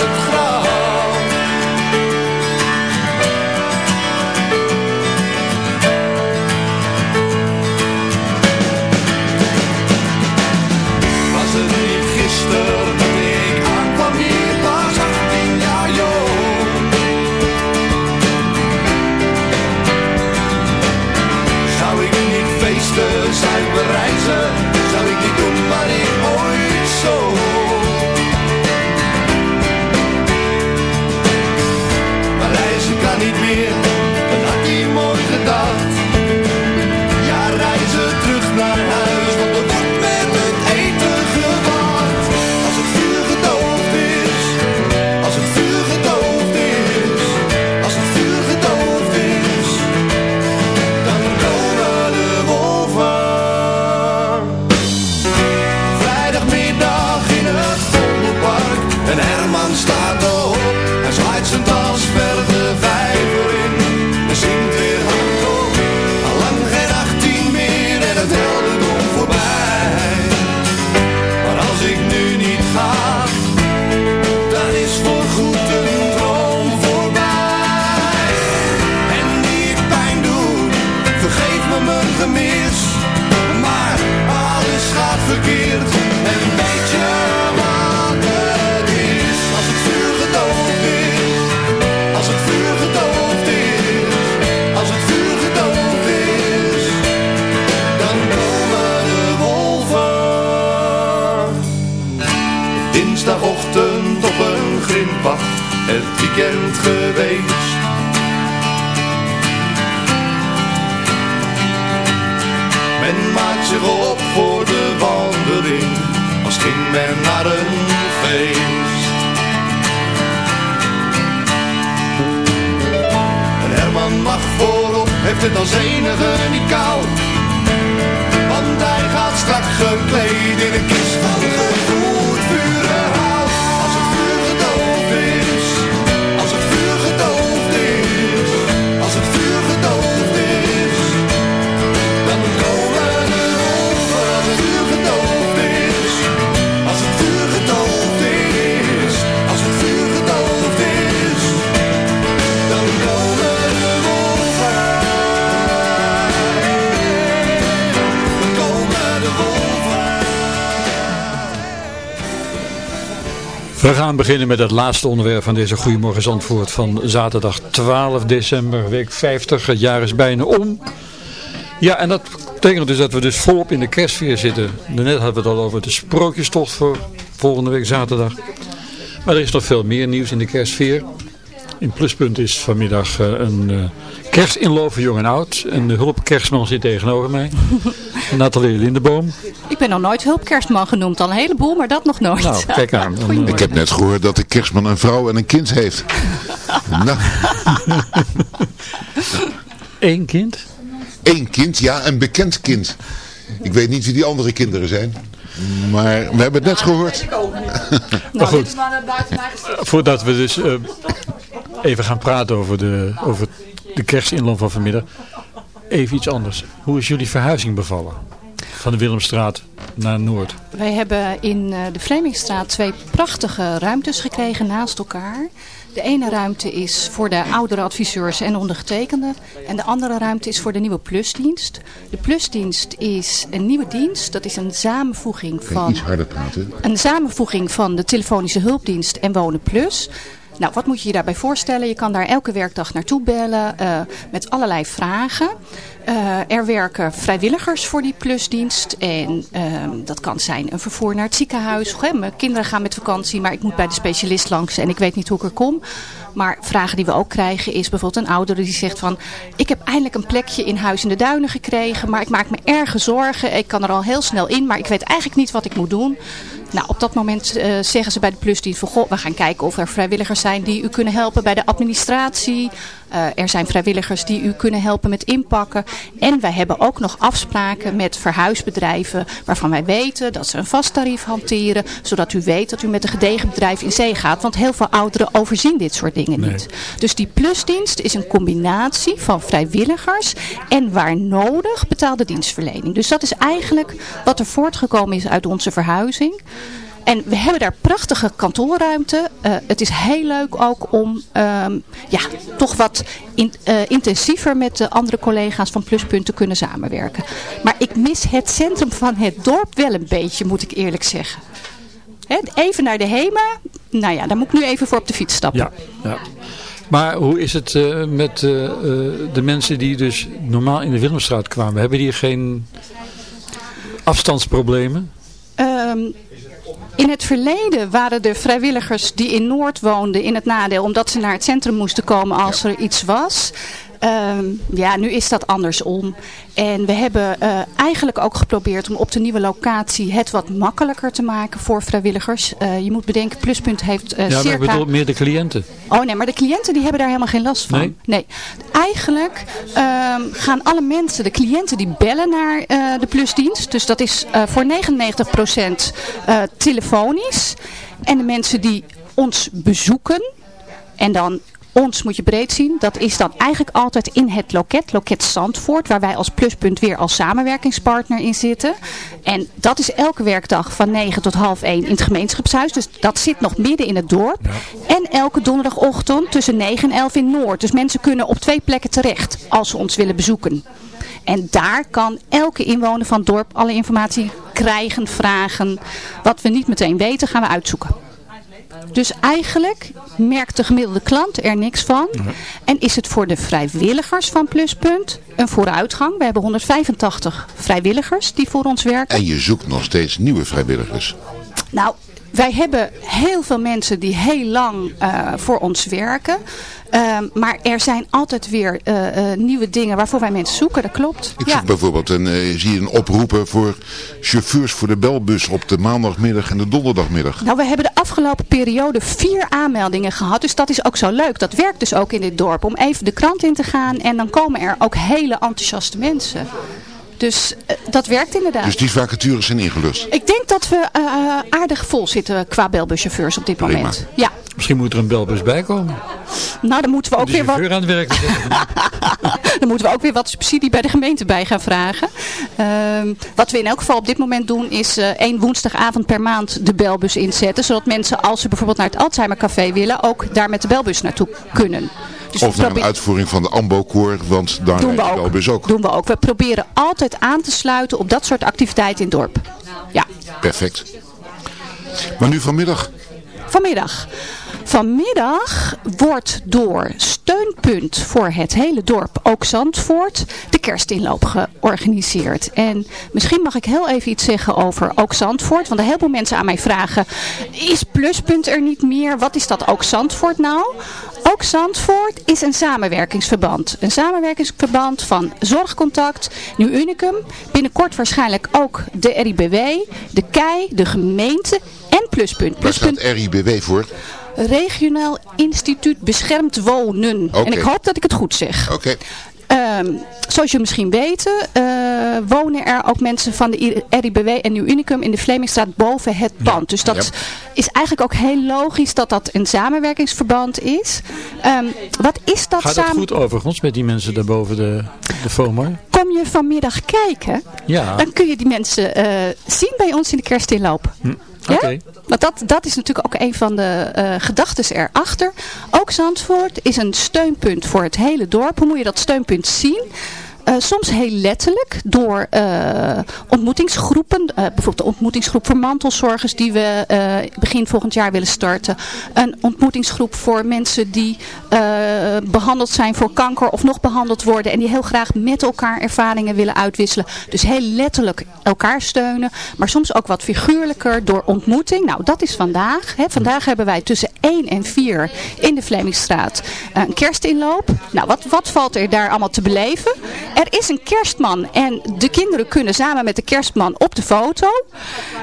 Dinsdagochtend op een grindpad, het weekend geweest. Men maakt zich op voor de wandeling, als ging men naar een feest. En Herman mag voorop, heeft het als enige niet koud. Want hij gaat straks gekleed in een kist van We gaan beginnen met het laatste onderwerp van deze Goedemorgen Zandvoort van zaterdag 12 december, week 50. Het jaar is bijna om. Ja, en dat betekent dus dat we dus volop in de kerstsfeer zitten. Net hadden we het al over de sprookjestocht voor volgende week zaterdag. Maar er is nog veel meer nieuws in de kerstsfeer. In Pluspunt is vanmiddag eh, een eh, kerstinloop voor jong en oud. En de hulpkerstman zit tegenover mij. [LAUGHS] Nathalie Lindeboom. Ik ben nog nooit hulpkerstman genoemd. Al een heleboel, maar dat nog nooit. Nou, kijk aan. [LAUGHS] Eh, Ik heb net gehoord dat de kerstman een vrouw en een kind heeft. [LAUGHS] nou, Eén kind? één kind, ja, een bekend kind. Ik weet niet wie die andere kinderen zijn. Maar we hebben het net gehoord. Maar goed, maar buiten mij gestuurd. voordat we dus eh, even gaan praten over de, over de kerstinloop van vanmiddag. Even iets anders. Hoe is jullie verhuizing bevallen? Van de Willemstraat naar Noord. Wij hebben in eh, de Vlemingstraat twee prachtige ruimtes gekregen naast elkaar. De ene ruimte is voor de oudere adviseurs en ondergetekende. En de andere ruimte is voor de nieuwe plusdienst. De plusdienst is een nieuwe dienst. Dat is een samenvoeging van, iets harder praten? een samenvoeging van de telefonische hulpdienst en Wonen Plus. Nou, wat moet je je daarbij voorstellen? Je kan daar elke werkdag naartoe bellen uh, met allerlei vragen. Uh, er werken vrijwilligers voor die plusdienst. En uh, dat kan zijn een vervoer naar het ziekenhuis. Mijn kinderen gaan met vakantie, maar ik moet bij de specialist langs en ik weet niet hoe ik er kom. Maar vragen die we ook krijgen is bijvoorbeeld een oudere die zegt van... ik heb eindelijk een plekje in Huis in de Duinen gekregen, maar ik maak me erge zorgen. Ik kan er al heel snel in, maar ik weet eigenlijk niet wat ik moet doen. Nou, op dat moment uh, zeggen ze bij de plusdienst van... Goh, we gaan kijken of er vrijwilligers zijn die u kunnen helpen bij de administratie. Uh, er zijn vrijwilligers die u kunnen helpen met inpakken. En wij hebben ook nog afspraken met verhuisbedrijven... waarvan wij weten dat ze een vast tarief hanteren... zodat u weet dat u met een gedegen bedrijf in zee gaat. Want heel veel ouderen overzien dit soort dingen nee. niet. Dus die plusdienst is een combinatie van vrijwilligers... en waar nodig betaalde dienstverlening. Dus dat is eigenlijk wat er voortgekomen is uit onze verhuizing... En we hebben daar prachtige kantoorruimte. Uh, het is heel leuk ook om um, ja, toch wat in, uh, intensiever met de andere collega's van Pluspunt te kunnen samenwerken. Maar ik mis het centrum van het dorp wel een beetje, moet ik eerlijk zeggen. He, even naar de HEMA. Nou ja, daar moet ik nu even voor op de fiets stappen. Ja, ja. Maar hoe is het uh, met de mensen die dus normaal in de Willemstraat kwamen? Hebben die geen afstandsproblemen? Um, in het verleden waren er vrijwilligers die in Noord woonden in het nadeel. Omdat ze naar het centrum moesten komen als er iets was. Um, ja, nu is dat andersom. En we hebben uh, eigenlijk ook geprobeerd om op de nieuwe locatie het wat makkelijker te maken voor vrijwilligers. Uh, je moet bedenken, Pluspunt heeft uh, ja, circa... Ik bedoel meer de cliënten. Oh nee, maar de cliënten die hebben daar helemaal geen last van. Nee? nee. Eigenlijk um, gaan alle mensen, de cliënten die bellen naar de plusdienst. Dus dat is voor 99% telefonisch. En de mensen die ons bezoeken... En dan ons moet je breed zien. Dat is dan eigenlijk altijd in het loket, loket Zandvoort, waar wij als pluspunt weer als samenwerkingspartner in zitten. En dat is elke werkdag van 9 tot half 1 in het gemeenschapshuis. Dus dat zit nog midden in het dorp. Ja. En elke donderdagochtend tussen 9 en 11 in Noord. Dus mensen kunnen op twee plekken terecht als ze ons willen bezoeken. En daar kan elke inwoner van het dorp alle informatie krijgen, vragen. Wat we niet meteen weten, gaan we uitzoeken. Dus eigenlijk merkt de gemiddelde klant er niks van. En is het voor de vrijwilligers van Pluspunt een vooruitgang. We hebben 185 vrijwilligers die voor ons werken. En je zoekt nog steeds nieuwe vrijwilligers. Nou, wij hebben heel veel mensen die heel lang uh, voor ons werken. Uh, maar er zijn altijd weer uh, uh, nieuwe dingen waarvoor wij mensen zoeken, dat klopt. Ik ja. bijvoorbeeld een, zie je een oproepen voor chauffeurs voor de belbus op de maandagmiddag en de donderdagmiddag. Nou, we hebben de afgelopen periode vier aanmeldingen gehad, dus dat is ook zo leuk. Dat werkt dus ook in dit dorp, om even de krant in te gaan en dan komen er ook hele enthousiaste mensen. Dus uh, dat werkt inderdaad. Dus die vacatures zijn ingelust? Ik denk dat we uh, aardig vol zitten qua belbuschauffeurs op dit Prima. moment. Ja. Misschien moet er een belbus bij komen. Nou, dan moeten we ook weer wat... aan het werk [LAUGHS] dan moeten we ook weer wat subsidie bij de gemeente bij gaan vragen. Uh, wat we in elk geval op dit moment doen is uh, één woensdagavond per maand de belbus inzetten. Zodat mensen als ze bijvoorbeeld naar het Alzheimer Café willen ook daar met de belbus naartoe kunnen. Dus of naar een uitvoering van de AMBO-koor, want daar doen we de belbus ook. Doen we ook. We proberen altijd aan te sluiten op dat soort activiteiten in het dorp. Ja. Perfect. Maar nu vanmiddag? Vanmiddag. Vanmiddag wordt door Steunpunt voor het hele dorp, ook Zandvoort, de kerstinloop georganiseerd. En misschien mag ik heel even iets zeggen over ook Zandvoort, want heel veel mensen aan mij vragen, is Pluspunt er niet meer? Wat is dat ook Zandvoort nou? Ook Zandvoort is een samenwerkingsverband. Een samenwerkingsverband van Zorgcontact, Nu Unicum, binnenkort waarschijnlijk ook de RIBW, de KEI, de gemeente en Pluspunt. Pluspunt. Waar staat RIBW voor? Regionaal Instituut Beschermd Wonen. Okay. En ik hoop dat ik het goed zeg. Oké. Okay. Um, zoals je misschien weten, uh, wonen er ook mensen van de RIBW en Nieuw Unicum in de Vlemingstraat boven het pand. Ja. Dus dat ja. is eigenlijk ook heel logisch dat dat een samenwerkingsverband is. Um, wat is dat Gaat het goed overigens met die mensen daar boven de, de FOMAR? Kom je vanmiddag kijken, ja. dan kun je die mensen uh, zien bij ons in de kerstinloop. Hm. Ja? Okay. Want dat, dat is natuurlijk ook een van de uh, gedachten erachter. Ook Zandvoort is een steunpunt voor het hele dorp. Hoe moet je dat steunpunt zien? Eh, soms heel letterlijk door uh, ontmoetingsgroepen. Uh, bijvoorbeeld de ontmoetingsgroep voor mantelzorgers die we begin volgend jaar willen starten. Een ontmoetingsgroep voor mensen die behandeld zijn voor kanker of nog behandeld worden. En die heel graag met elkaar ervaringen willen uitwisselen. Dus heel letterlijk elkaar steunen. Maar soms ook wat figuurlijker door ontmoeting. Nou dat is vandaag. Hè. Vandaag hebben wij tussen 1 en 4 in de Vlemingstraat een kerstinloop. Nou wat, wat valt er daar allemaal te beleven? Er is een kerstman en de kinderen kunnen samen met de kerstman op de foto.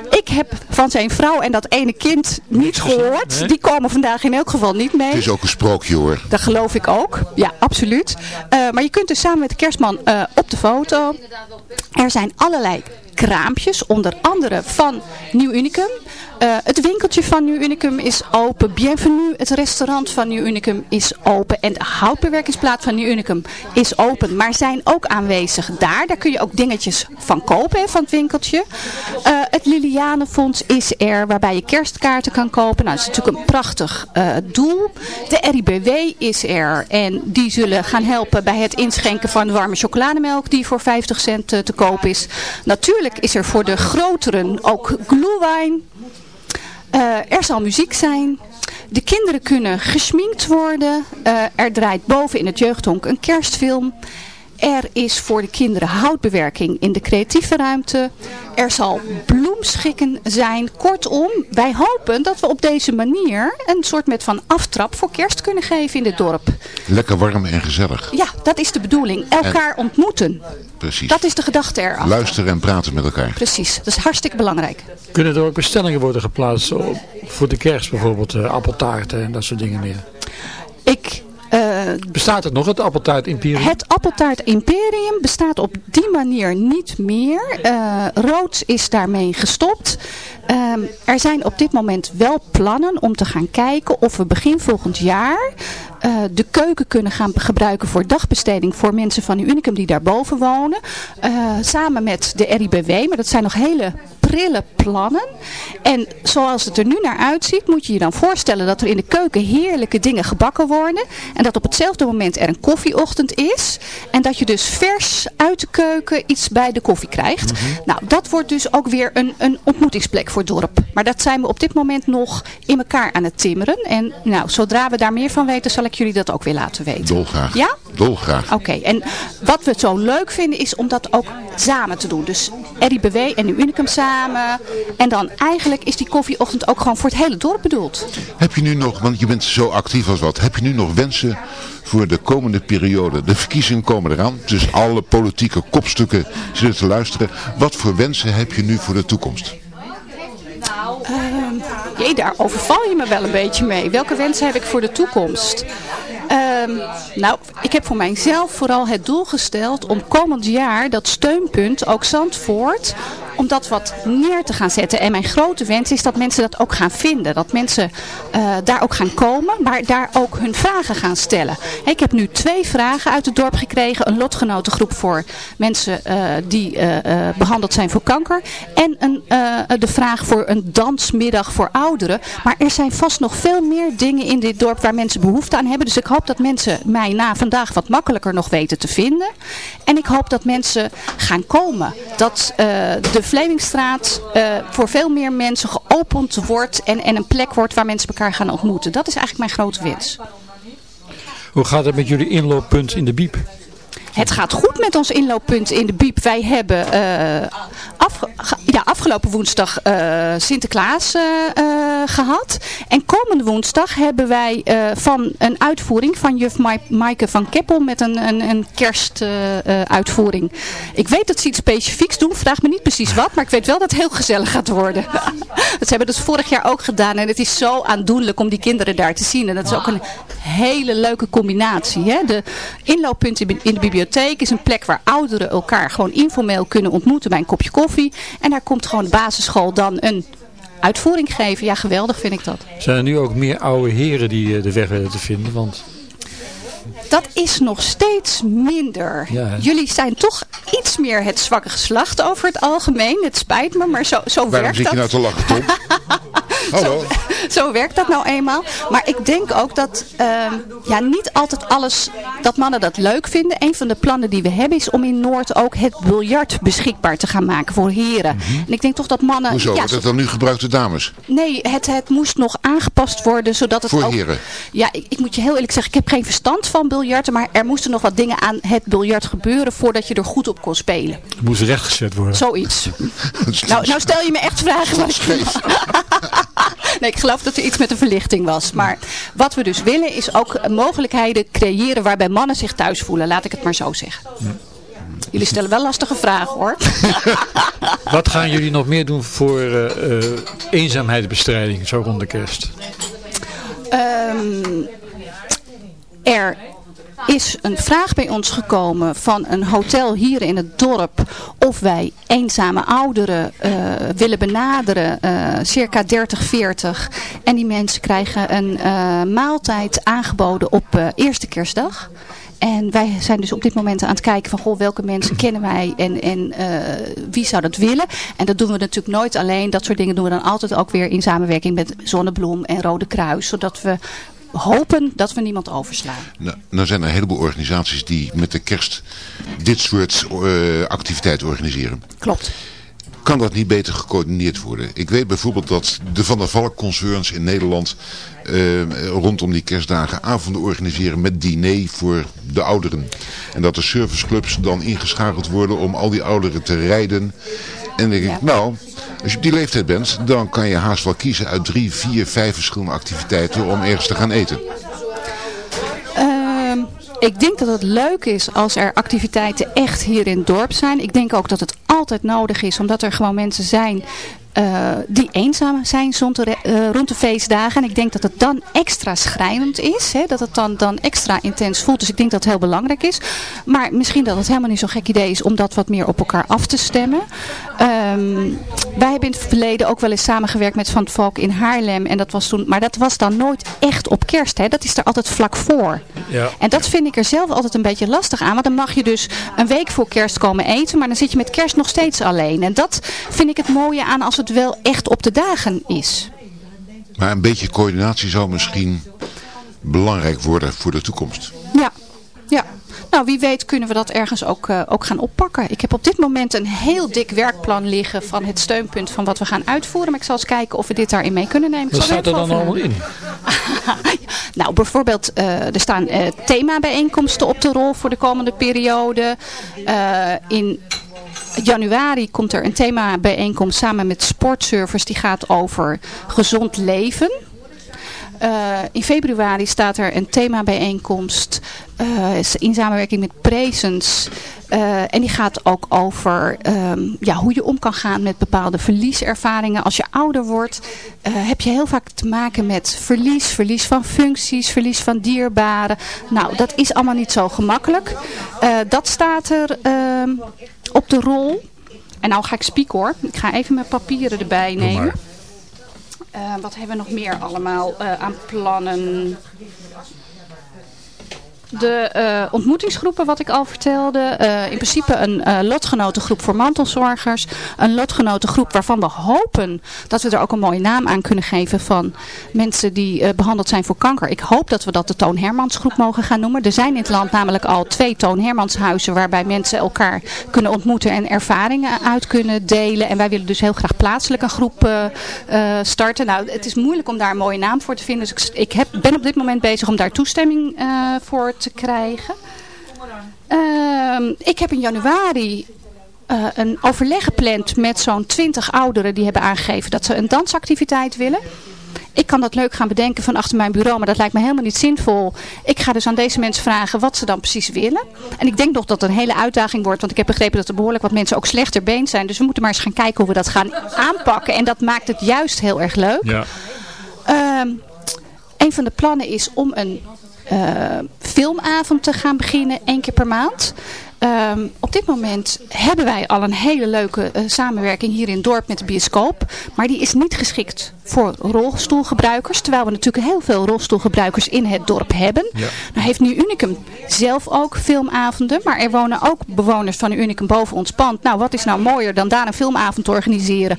Ik heb van zijn vrouw en dat ene kind niet gehoord. Die komen vandaag in elk geval niet mee. Het is ook een sprookje hoor. Dat geloof ik ook. Ja, absoluut. Uh, maar je kunt dus samen met de kerstman uh, op de foto. Er zijn allerlei kraampjes, onder andere van Nieuw Unicum. Uh, het winkeltje van Nieuw Unicum is open. Bienvenue, het restaurant van Nieuw Unicum is open. En de houtbewerkingsplaat van Nieuw Unicum is open. Maar zijn ook aanwezig daar. Daar kun je ook dingetjes van kopen van het winkeltje. Uh, het Lilianenfonds is er, waarbij je kerstkaarten kan kopen. Nou, dat is natuurlijk een prachtig uh, doel. De RIBW is er. En die zullen gaan helpen bij het inschenken van warme chocolademelk. Die voor 50 cent te koop is. Natuurlijk is er voor de groteren ook glühwein. Uh, er zal muziek zijn. De kinderen kunnen gesminkt worden. Uh, er draait boven in het jeugdhonk een kerstfilm. Er is voor de kinderen houtbewerking in de creatieve ruimte. Er zal bloemschikken zijn. Kortom, wij hopen dat we op deze manier een soort met van aftrap voor kerst kunnen geven in dit dorp. Lekker warm en gezellig. Ja, dat is de bedoeling. Elkaar ontmoeten. Precies. Dat is de gedachte erachter. Luisteren en praten met elkaar. Precies, dat is hartstikke belangrijk. Kunnen er ook bestellingen worden geplaatst voor de kerst bijvoorbeeld, uh, appeltaarten en dat soort dingen meer? Ik bestaat het nog, het appeltaart imperium? Het appeltaart imperium bestaat op die manier niet meer. Uh, Roods is daarmee gestopt. Um, er zijn op dit moment wel plannen om te gaan kijken of we begin volgend jaar uh, de keuken kunnen gaan gebruiken voor dagbesteding voor mensen van Unicum die daarboven wonen. Uh, samen met de RIBW, maar dat zijn nog hele prille plannen. En zoals het er nu naar uitziet, moet je je dan voorstellen dat er in de keuken heerlijke dingen gebakken worden. En dat op hetzelfde moment er een koffieochtend is. En dat je dus vers uit de keuken iets bij de koffie krijgt. Mm -hmm. Nou, dat wordt dus ook weer een, een ontmoetingsplek voor dorp. Maar dat zijn we op dit moment nog in elkaar aan het timmeren. En nou, zodra we daar meer van weten, zal ik jullie dat ook weer laten weten. Dolgraag. Ja? Dolgraag. Oké, okay. en wat we zo leuk vinden is om dat ook samen te doen. Dus RIBW en de Unicum samen. En dan eigenlijk is die koffieochtend ook gewoon voor het hele dorp bedoeld. Heb je nu nog, want je bent zo actief als wat, heb je nu nog wensen voor de komende periode? De verkiezingen komen eraan, dus alle politieke kopstukken zitten te luisteren. Wat voor wensen heb je nu voor de toekomst? Uh, jee, daar overval je me wel een beetje mee. Welke wensen heb ik voor de toekomst? Um, nou, ik heb voor mijzelf vooral het doel gesteld om komend jaar dat steunpunt, ook Zandvoort, om dat wat neer te gaan zetten. En mijn grote wens is dat mensen dat ook gaan vinden. Dat mensen uh, daar ook gaan komen, maar daar ook hun vragen gaan stellen. Ik heb nu twee vragen uit het dorp gekregen. Een lotgenotengroep voor mensen uh, die uh, behandeld zijn voor kanker. En een, de vraag voor een dansmiddag voor ouderen. Maar er zijn vast nog veel meer dingen in dit dorp waar mensen behoefte aan hebben. Dus ik hoop dat mensen mij na vandaag wat makkelijker nog weten te vinden. En ik hoop dat mensen gaan komen. Dat de Vlemingstraat uh, voor veel meer mensen geopend wordt en, en een plek wordt waar mensen elkaar gaan ontmoeten. Dat is eigenlijk mijn grote wens. Hoe gaat het met jullie inlooppunt in de Biep? Het gaat goed met ons inlooppunt in de Biep. Wij hebben afge ja, afgelopen woensdag uh, Sinterklaas uh, gehad. En komende woensdag hebben wij van een uitvoering van juf Ma Maaike van Keppel met een, een, een kerstuitvoering. ik weet dat ze iets specifieks doen. Vraag me niet precies wat, maar ik weet wel dat het heel gezellig gaat worden. [LAUGHS] dat hebben dus vorig jaar ook gedaan. En het is zo aandoenlijk om die kinderen daar te zien. En dat is ook een hele leuke combinatie. Hè? De inlooppunten in de bibliotheek bibliotheek is een plek waar ouderen elkaar gewoon informeel kunnen ontmoeten bij een kopje koffie. En daar komt gewoon de basisschool dan een uitvoering geven. Ja, geweldig vind ik dat. Zijn er nu ook meer oude heren die de weg willen te vinden? Want... Dat is nog steeds minder. Ja, Jullie zijn toch iets meer het zwakke geslacht over het algemeen. Het spijt me, maar zo, zo Waarom werkt zit dat. je nou te lachen, Tom? [LAUGHS] Hallo. Zo, [LAUGHS] Zo werkt dat nou eenmaal. Maar ik denk ook dat ehm, ja, niet altijd alles, dat mannen dat leuk vinden. Een van de plannen die we hebben is om in Noord ook het biljart beschikbaar te gaan maken voor heren. En ik denk toch dat mannen... Hoezo? ja, Wordt het dan nu gebruikt door dames? Nee, het, het moest nog aangepast worden zodat het Voor ook... heren? Ja, ik, ik moet je heel eerlijk zeggen, ik heb geen verstand van biljarten, maar er moesten nog wat dingen aan het biljart gebeuren voordat je er goed op kon spelen. Het moest rechtgezet worden. Zoiets. [LAUGHS] nou, nou stel je me echt vragen. wat ik- [LAUGHS] [LAUGHS] nee, ik geloof dat er iets met de verlichting was. Maar wat we dus willen is ook mogelijkheden creëren waarbij mannen zich thuis voelen. Laat ik het maar zo zeggen. Jullie stellen wel lastige vragen hoor. [LAUGHS] Wat gaan jullie nog meer doen voor eh, eh, eenzaamheidsbestrijding, zo rond de kerst? Ehm, er is een vraag bij ons gekomen van een hotel hier in het dorp of wij eenzame ouderen eh, willen benaderen, eh, circa 30, 40. En die mensen krijgen een eh, maaltijd aangeboden op eerste kerstdag. En wij zijn dus op dit moment aan het kijken van goh, welke mensen kennen wij en, en wie zou dat willen. En dat doen we natuurlijk nooit alleen. Dat soort dingen doen we dan altijd ook weer in samenwerking met Zonnebloem en Rode Kruis. Zodat we hopen dat we niemand overslaan. Nou, nou zijn er een heleboel organisaties die met de kerst dit soort eh, activiteiten organiseren. Klopt. Kan dat niet beter gecoördineerd worden? Ik weet bijvoorbeeld dat de Van der Valk concerns in Nederland eh, rondom die kerstdagen avonden organiseren met diner voor de ouderen. En dat de serviceclubs dan ingeschakeld worden om al die ouderen te rijden. En denk ik, nou, als je op die leeftijd bent, dan kan je haast wel kiezen uit drie, vier, vijf verschillende activiteiten om ergens te gaan eten. Ehm, ik denk dat het leuk is als er activiteiten echt hier in het dorp zijn. Ik denk ook dat het altijd nodig is, omdat er gewoon mensen zijn eh, die eenzaam zijn rond de, eh, rond de feestdagen. En ik denk dat het dan extra schrijnend is. Hè? Dat het dan, dan extra intens voelt. Dus ik denk dat het heel belangrijk is. Maar misschien dat het helemaal niet zo'n gek idee is om dat wat meer op elkaar af te stemmen. Ehm, wij hebben in het verleden ook wel eens samengewerkt met Van het Valk in Haarlem. En dat was toen, maar dat was dan nooit echt op kerst. Hè? Dat is er altijd vlak voor. Ja. En dat vind ik er zelf altijd een beetje lastig aan. Want dan mag je dus een week voor kerst komen eten. Maar dan zit je met kerst nog steeds alleen. En dat vind ik het mooie aan als het wel echt op de dagen is. Maar een beetje coördinatie zou misschien belangrijk worden voor de toekomst. Ja, ja. Nou, wie weet kunnen we dat ergens ook, eh, ook gaan oppakken. Ik heb op dit moment een heel dik werkplan liggen van het steunpunt van wat we gaan uitvoeren. Maar ik zal eens kijken of we dit daarin mee kunnen nemen. Wat staat er dan allemaal in? [LAUGHS] Nou, bijvoorbeeld, eh, er staan eh themabijeenkomsten op de rol voor de komende periode. In januari komt er een themabijeenkomst samen met Sportservice. Die gaat over gezond leven. Eh, in februari staat er een themabijeenkomst eh, in samenwerking met Presence. Eh, en die gaat ook over ehm, ja, hoe je om kan gaan met bepaalde verlieservaringen. Als je ouder wordt heb je heel vaak te maken met verlies. Verlies van functies, verlies van dierbaren. Nou, dat is allemaal niet zo gemakkelijk. Dat staat er ehm, op de rol. En nou ga ik spieken hoor. Ik ga even mijn papieren erbij nemen. Eh, wat hebben we nog meer allemaal eh, aan plannen? De eh, ontmoetingsgroepen, wat ik al vertelde. Eh, in principe een eh, lotgenotengroep voor mantelzorgers. Een lotgenotengroep waarvan we hopen dat we er ook een mooie naam aan kunnen geven van mensen die eh, behandeld zijn voor kanker. Ik hoop dat we dat de Toon Hermans groep mogen gaan noemen. Er zijn in het land namelijk al twee Toon Hermans huizen waarbij mensen elkaar kunnen ontmoeten en ervaringen uit kunnen delen. En wij willen dus heel graag plaatselijk een groep starten. Nou, het is moeilijk om daar een mooie naam voor te vinden. Dus ik, heb, ben op dit moment bezig om daar toestemming voor te krijgen. Ehm, ik heb in januari eh, een overleg gepland met zo'n 20 ouderen die hebben aangegeven dat ze een dansactiviteit willen. Ik kan dat leuk gaan bedenken van achter mijn bureau, maar dat lijkt me helemaal niet zinvol. Ik ga dus aan deze mensen vragen wat ze dan precies willen. En ik denk nog dat het een hele uitdaging wordt, want ik heb begrepen dat er behoorlijk wat mensen ook slechter been zijn. Dus we moeten maar eens gaan kijken hoe we dat gaan aanpakken. En dat maakt het juist heel erg leuk. Ja. Ehm, een van de plannen is om een filmavond te gaan beginnen, één keer per maand. Ehm, op dit moment hebben wij al een hele leuke eh, samenwerking hier in het dorp met de bioscoop. Maar die is niet geschikt voor rolstoelgebruikers. Terwijl we natuurlijk heel veel rolstoelgebruikers in het dorp hebben. Ja. Nou heeft nu Unicum zelf ook filmavonden. Maar er wonen ook bewoners van Unicum boven ons pand. Nou, wat is nou mooier dan daar een filmavond te organiseren.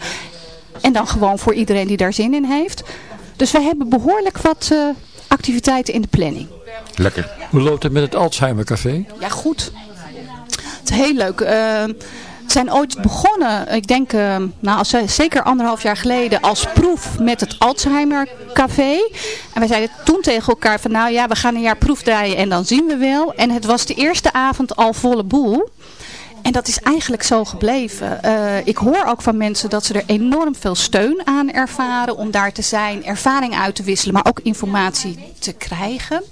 En dan gewoon voor iedereen die daar zin in heeft. Dus we hebben behoorlijk wat uh, activiteiten in de planning. Lekker. Hoe loopt het met het Alzheimer Café? Ja, goed. Het is heel leuk. Uh, zijn ooit begonnen, ik denk, uh, nou, als, zeker anderhalf jaar geleden, als proef met het Alzheimer Café. En wij zeiden toen tegen elkaar van, nou ja, we gaan een jaar proefdraaien en dan zien we wel. En het was de eerste avond al volle boel. En dat is eigenlijk zo gebleven. Uh, ik hoor ook van mensen dat ze er enorm veel steun aan ervaren om daar te zijn, ervaring uit te wisselen, maar ook informatie te krijgen.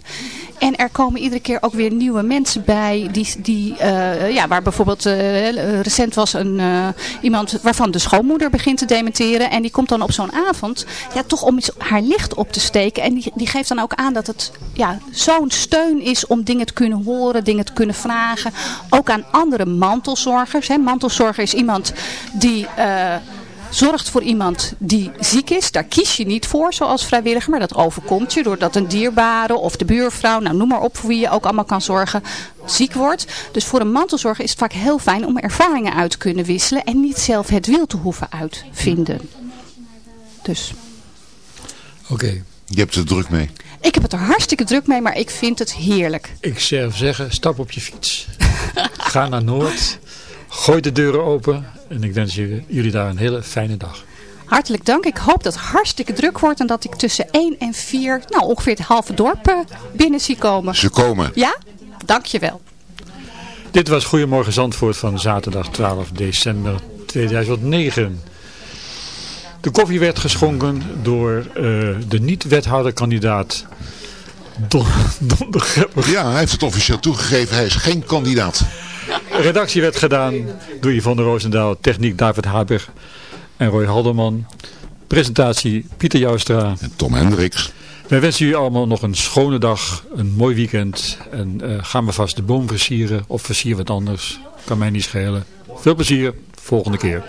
En er komen iedere keer ook weer nieuwe mensen bij. Die, die, uh, ja, waar bijvoorbeeld uh, recent was een, uh, iemand waarvan de schoonmoeder begint te dementeren. En die komt dan op zo'n avond ja, toch om haar licht op te steken. En die, die geeft dan ook aan dat het ja, zo'n steun is om dingen te kunnen horen, dingen te kunnen vragen. Ook aan andere mantelzorgers. Hè. Mantelzorger is iemand die zorgt voor iemand die ziek is. Daar kies je niet voor zoals vrijwilliger, maar dat overkomt je doordat een dierbare of de buurvrouw, nou noem maar op voor wie je ook allemaal kan zorgen, ziek wordt. Dus voor een mantelzorger is het vaak heel fijn om ervaringen uit te kunnen wisselen en niet zelf het wiel te hoeven uitvinden. Dus. Oké. Je hebt er druk mee. Ik heb het er hartstikke druk mee, maar ik vind het heerlijk. Ik zou zeggen, stap op je fiets. [LAUGHS] Ga naar Noord. Gooi de deuren open en ik wens jullie daar een hele fijne dag. Hartelijk dank. Ik hoop dat het hartstikke druk wordt en dat ik tussen 1 en 4, nou ongeveer het halve dorp eh, binnen zie komen. Ze komen. Ja? Dankjewel. Dit was Goedemorgen Zandvoort van zaterdag 12 december 2009. De koffie werd geschonken door uh, de niet-wethouderkandidaat Don, [LAUGHS] Don de Grepper. Ja, hij heeft het officieel toegegeven. Hij is geen kandidaat. Redactie werd gedaan door Yvonne Roosendaal, techniek David Haber en Roy Halderman. Presentatie Pieter Joustra. En Tom Hendricks. Wij wensen jullie allemaal nog een schone dag, een mooi weekend. En uh, gaan we vast de boom versieren of versier wat anders. Kan mij niet schelen. Veel plezier, volgende keer.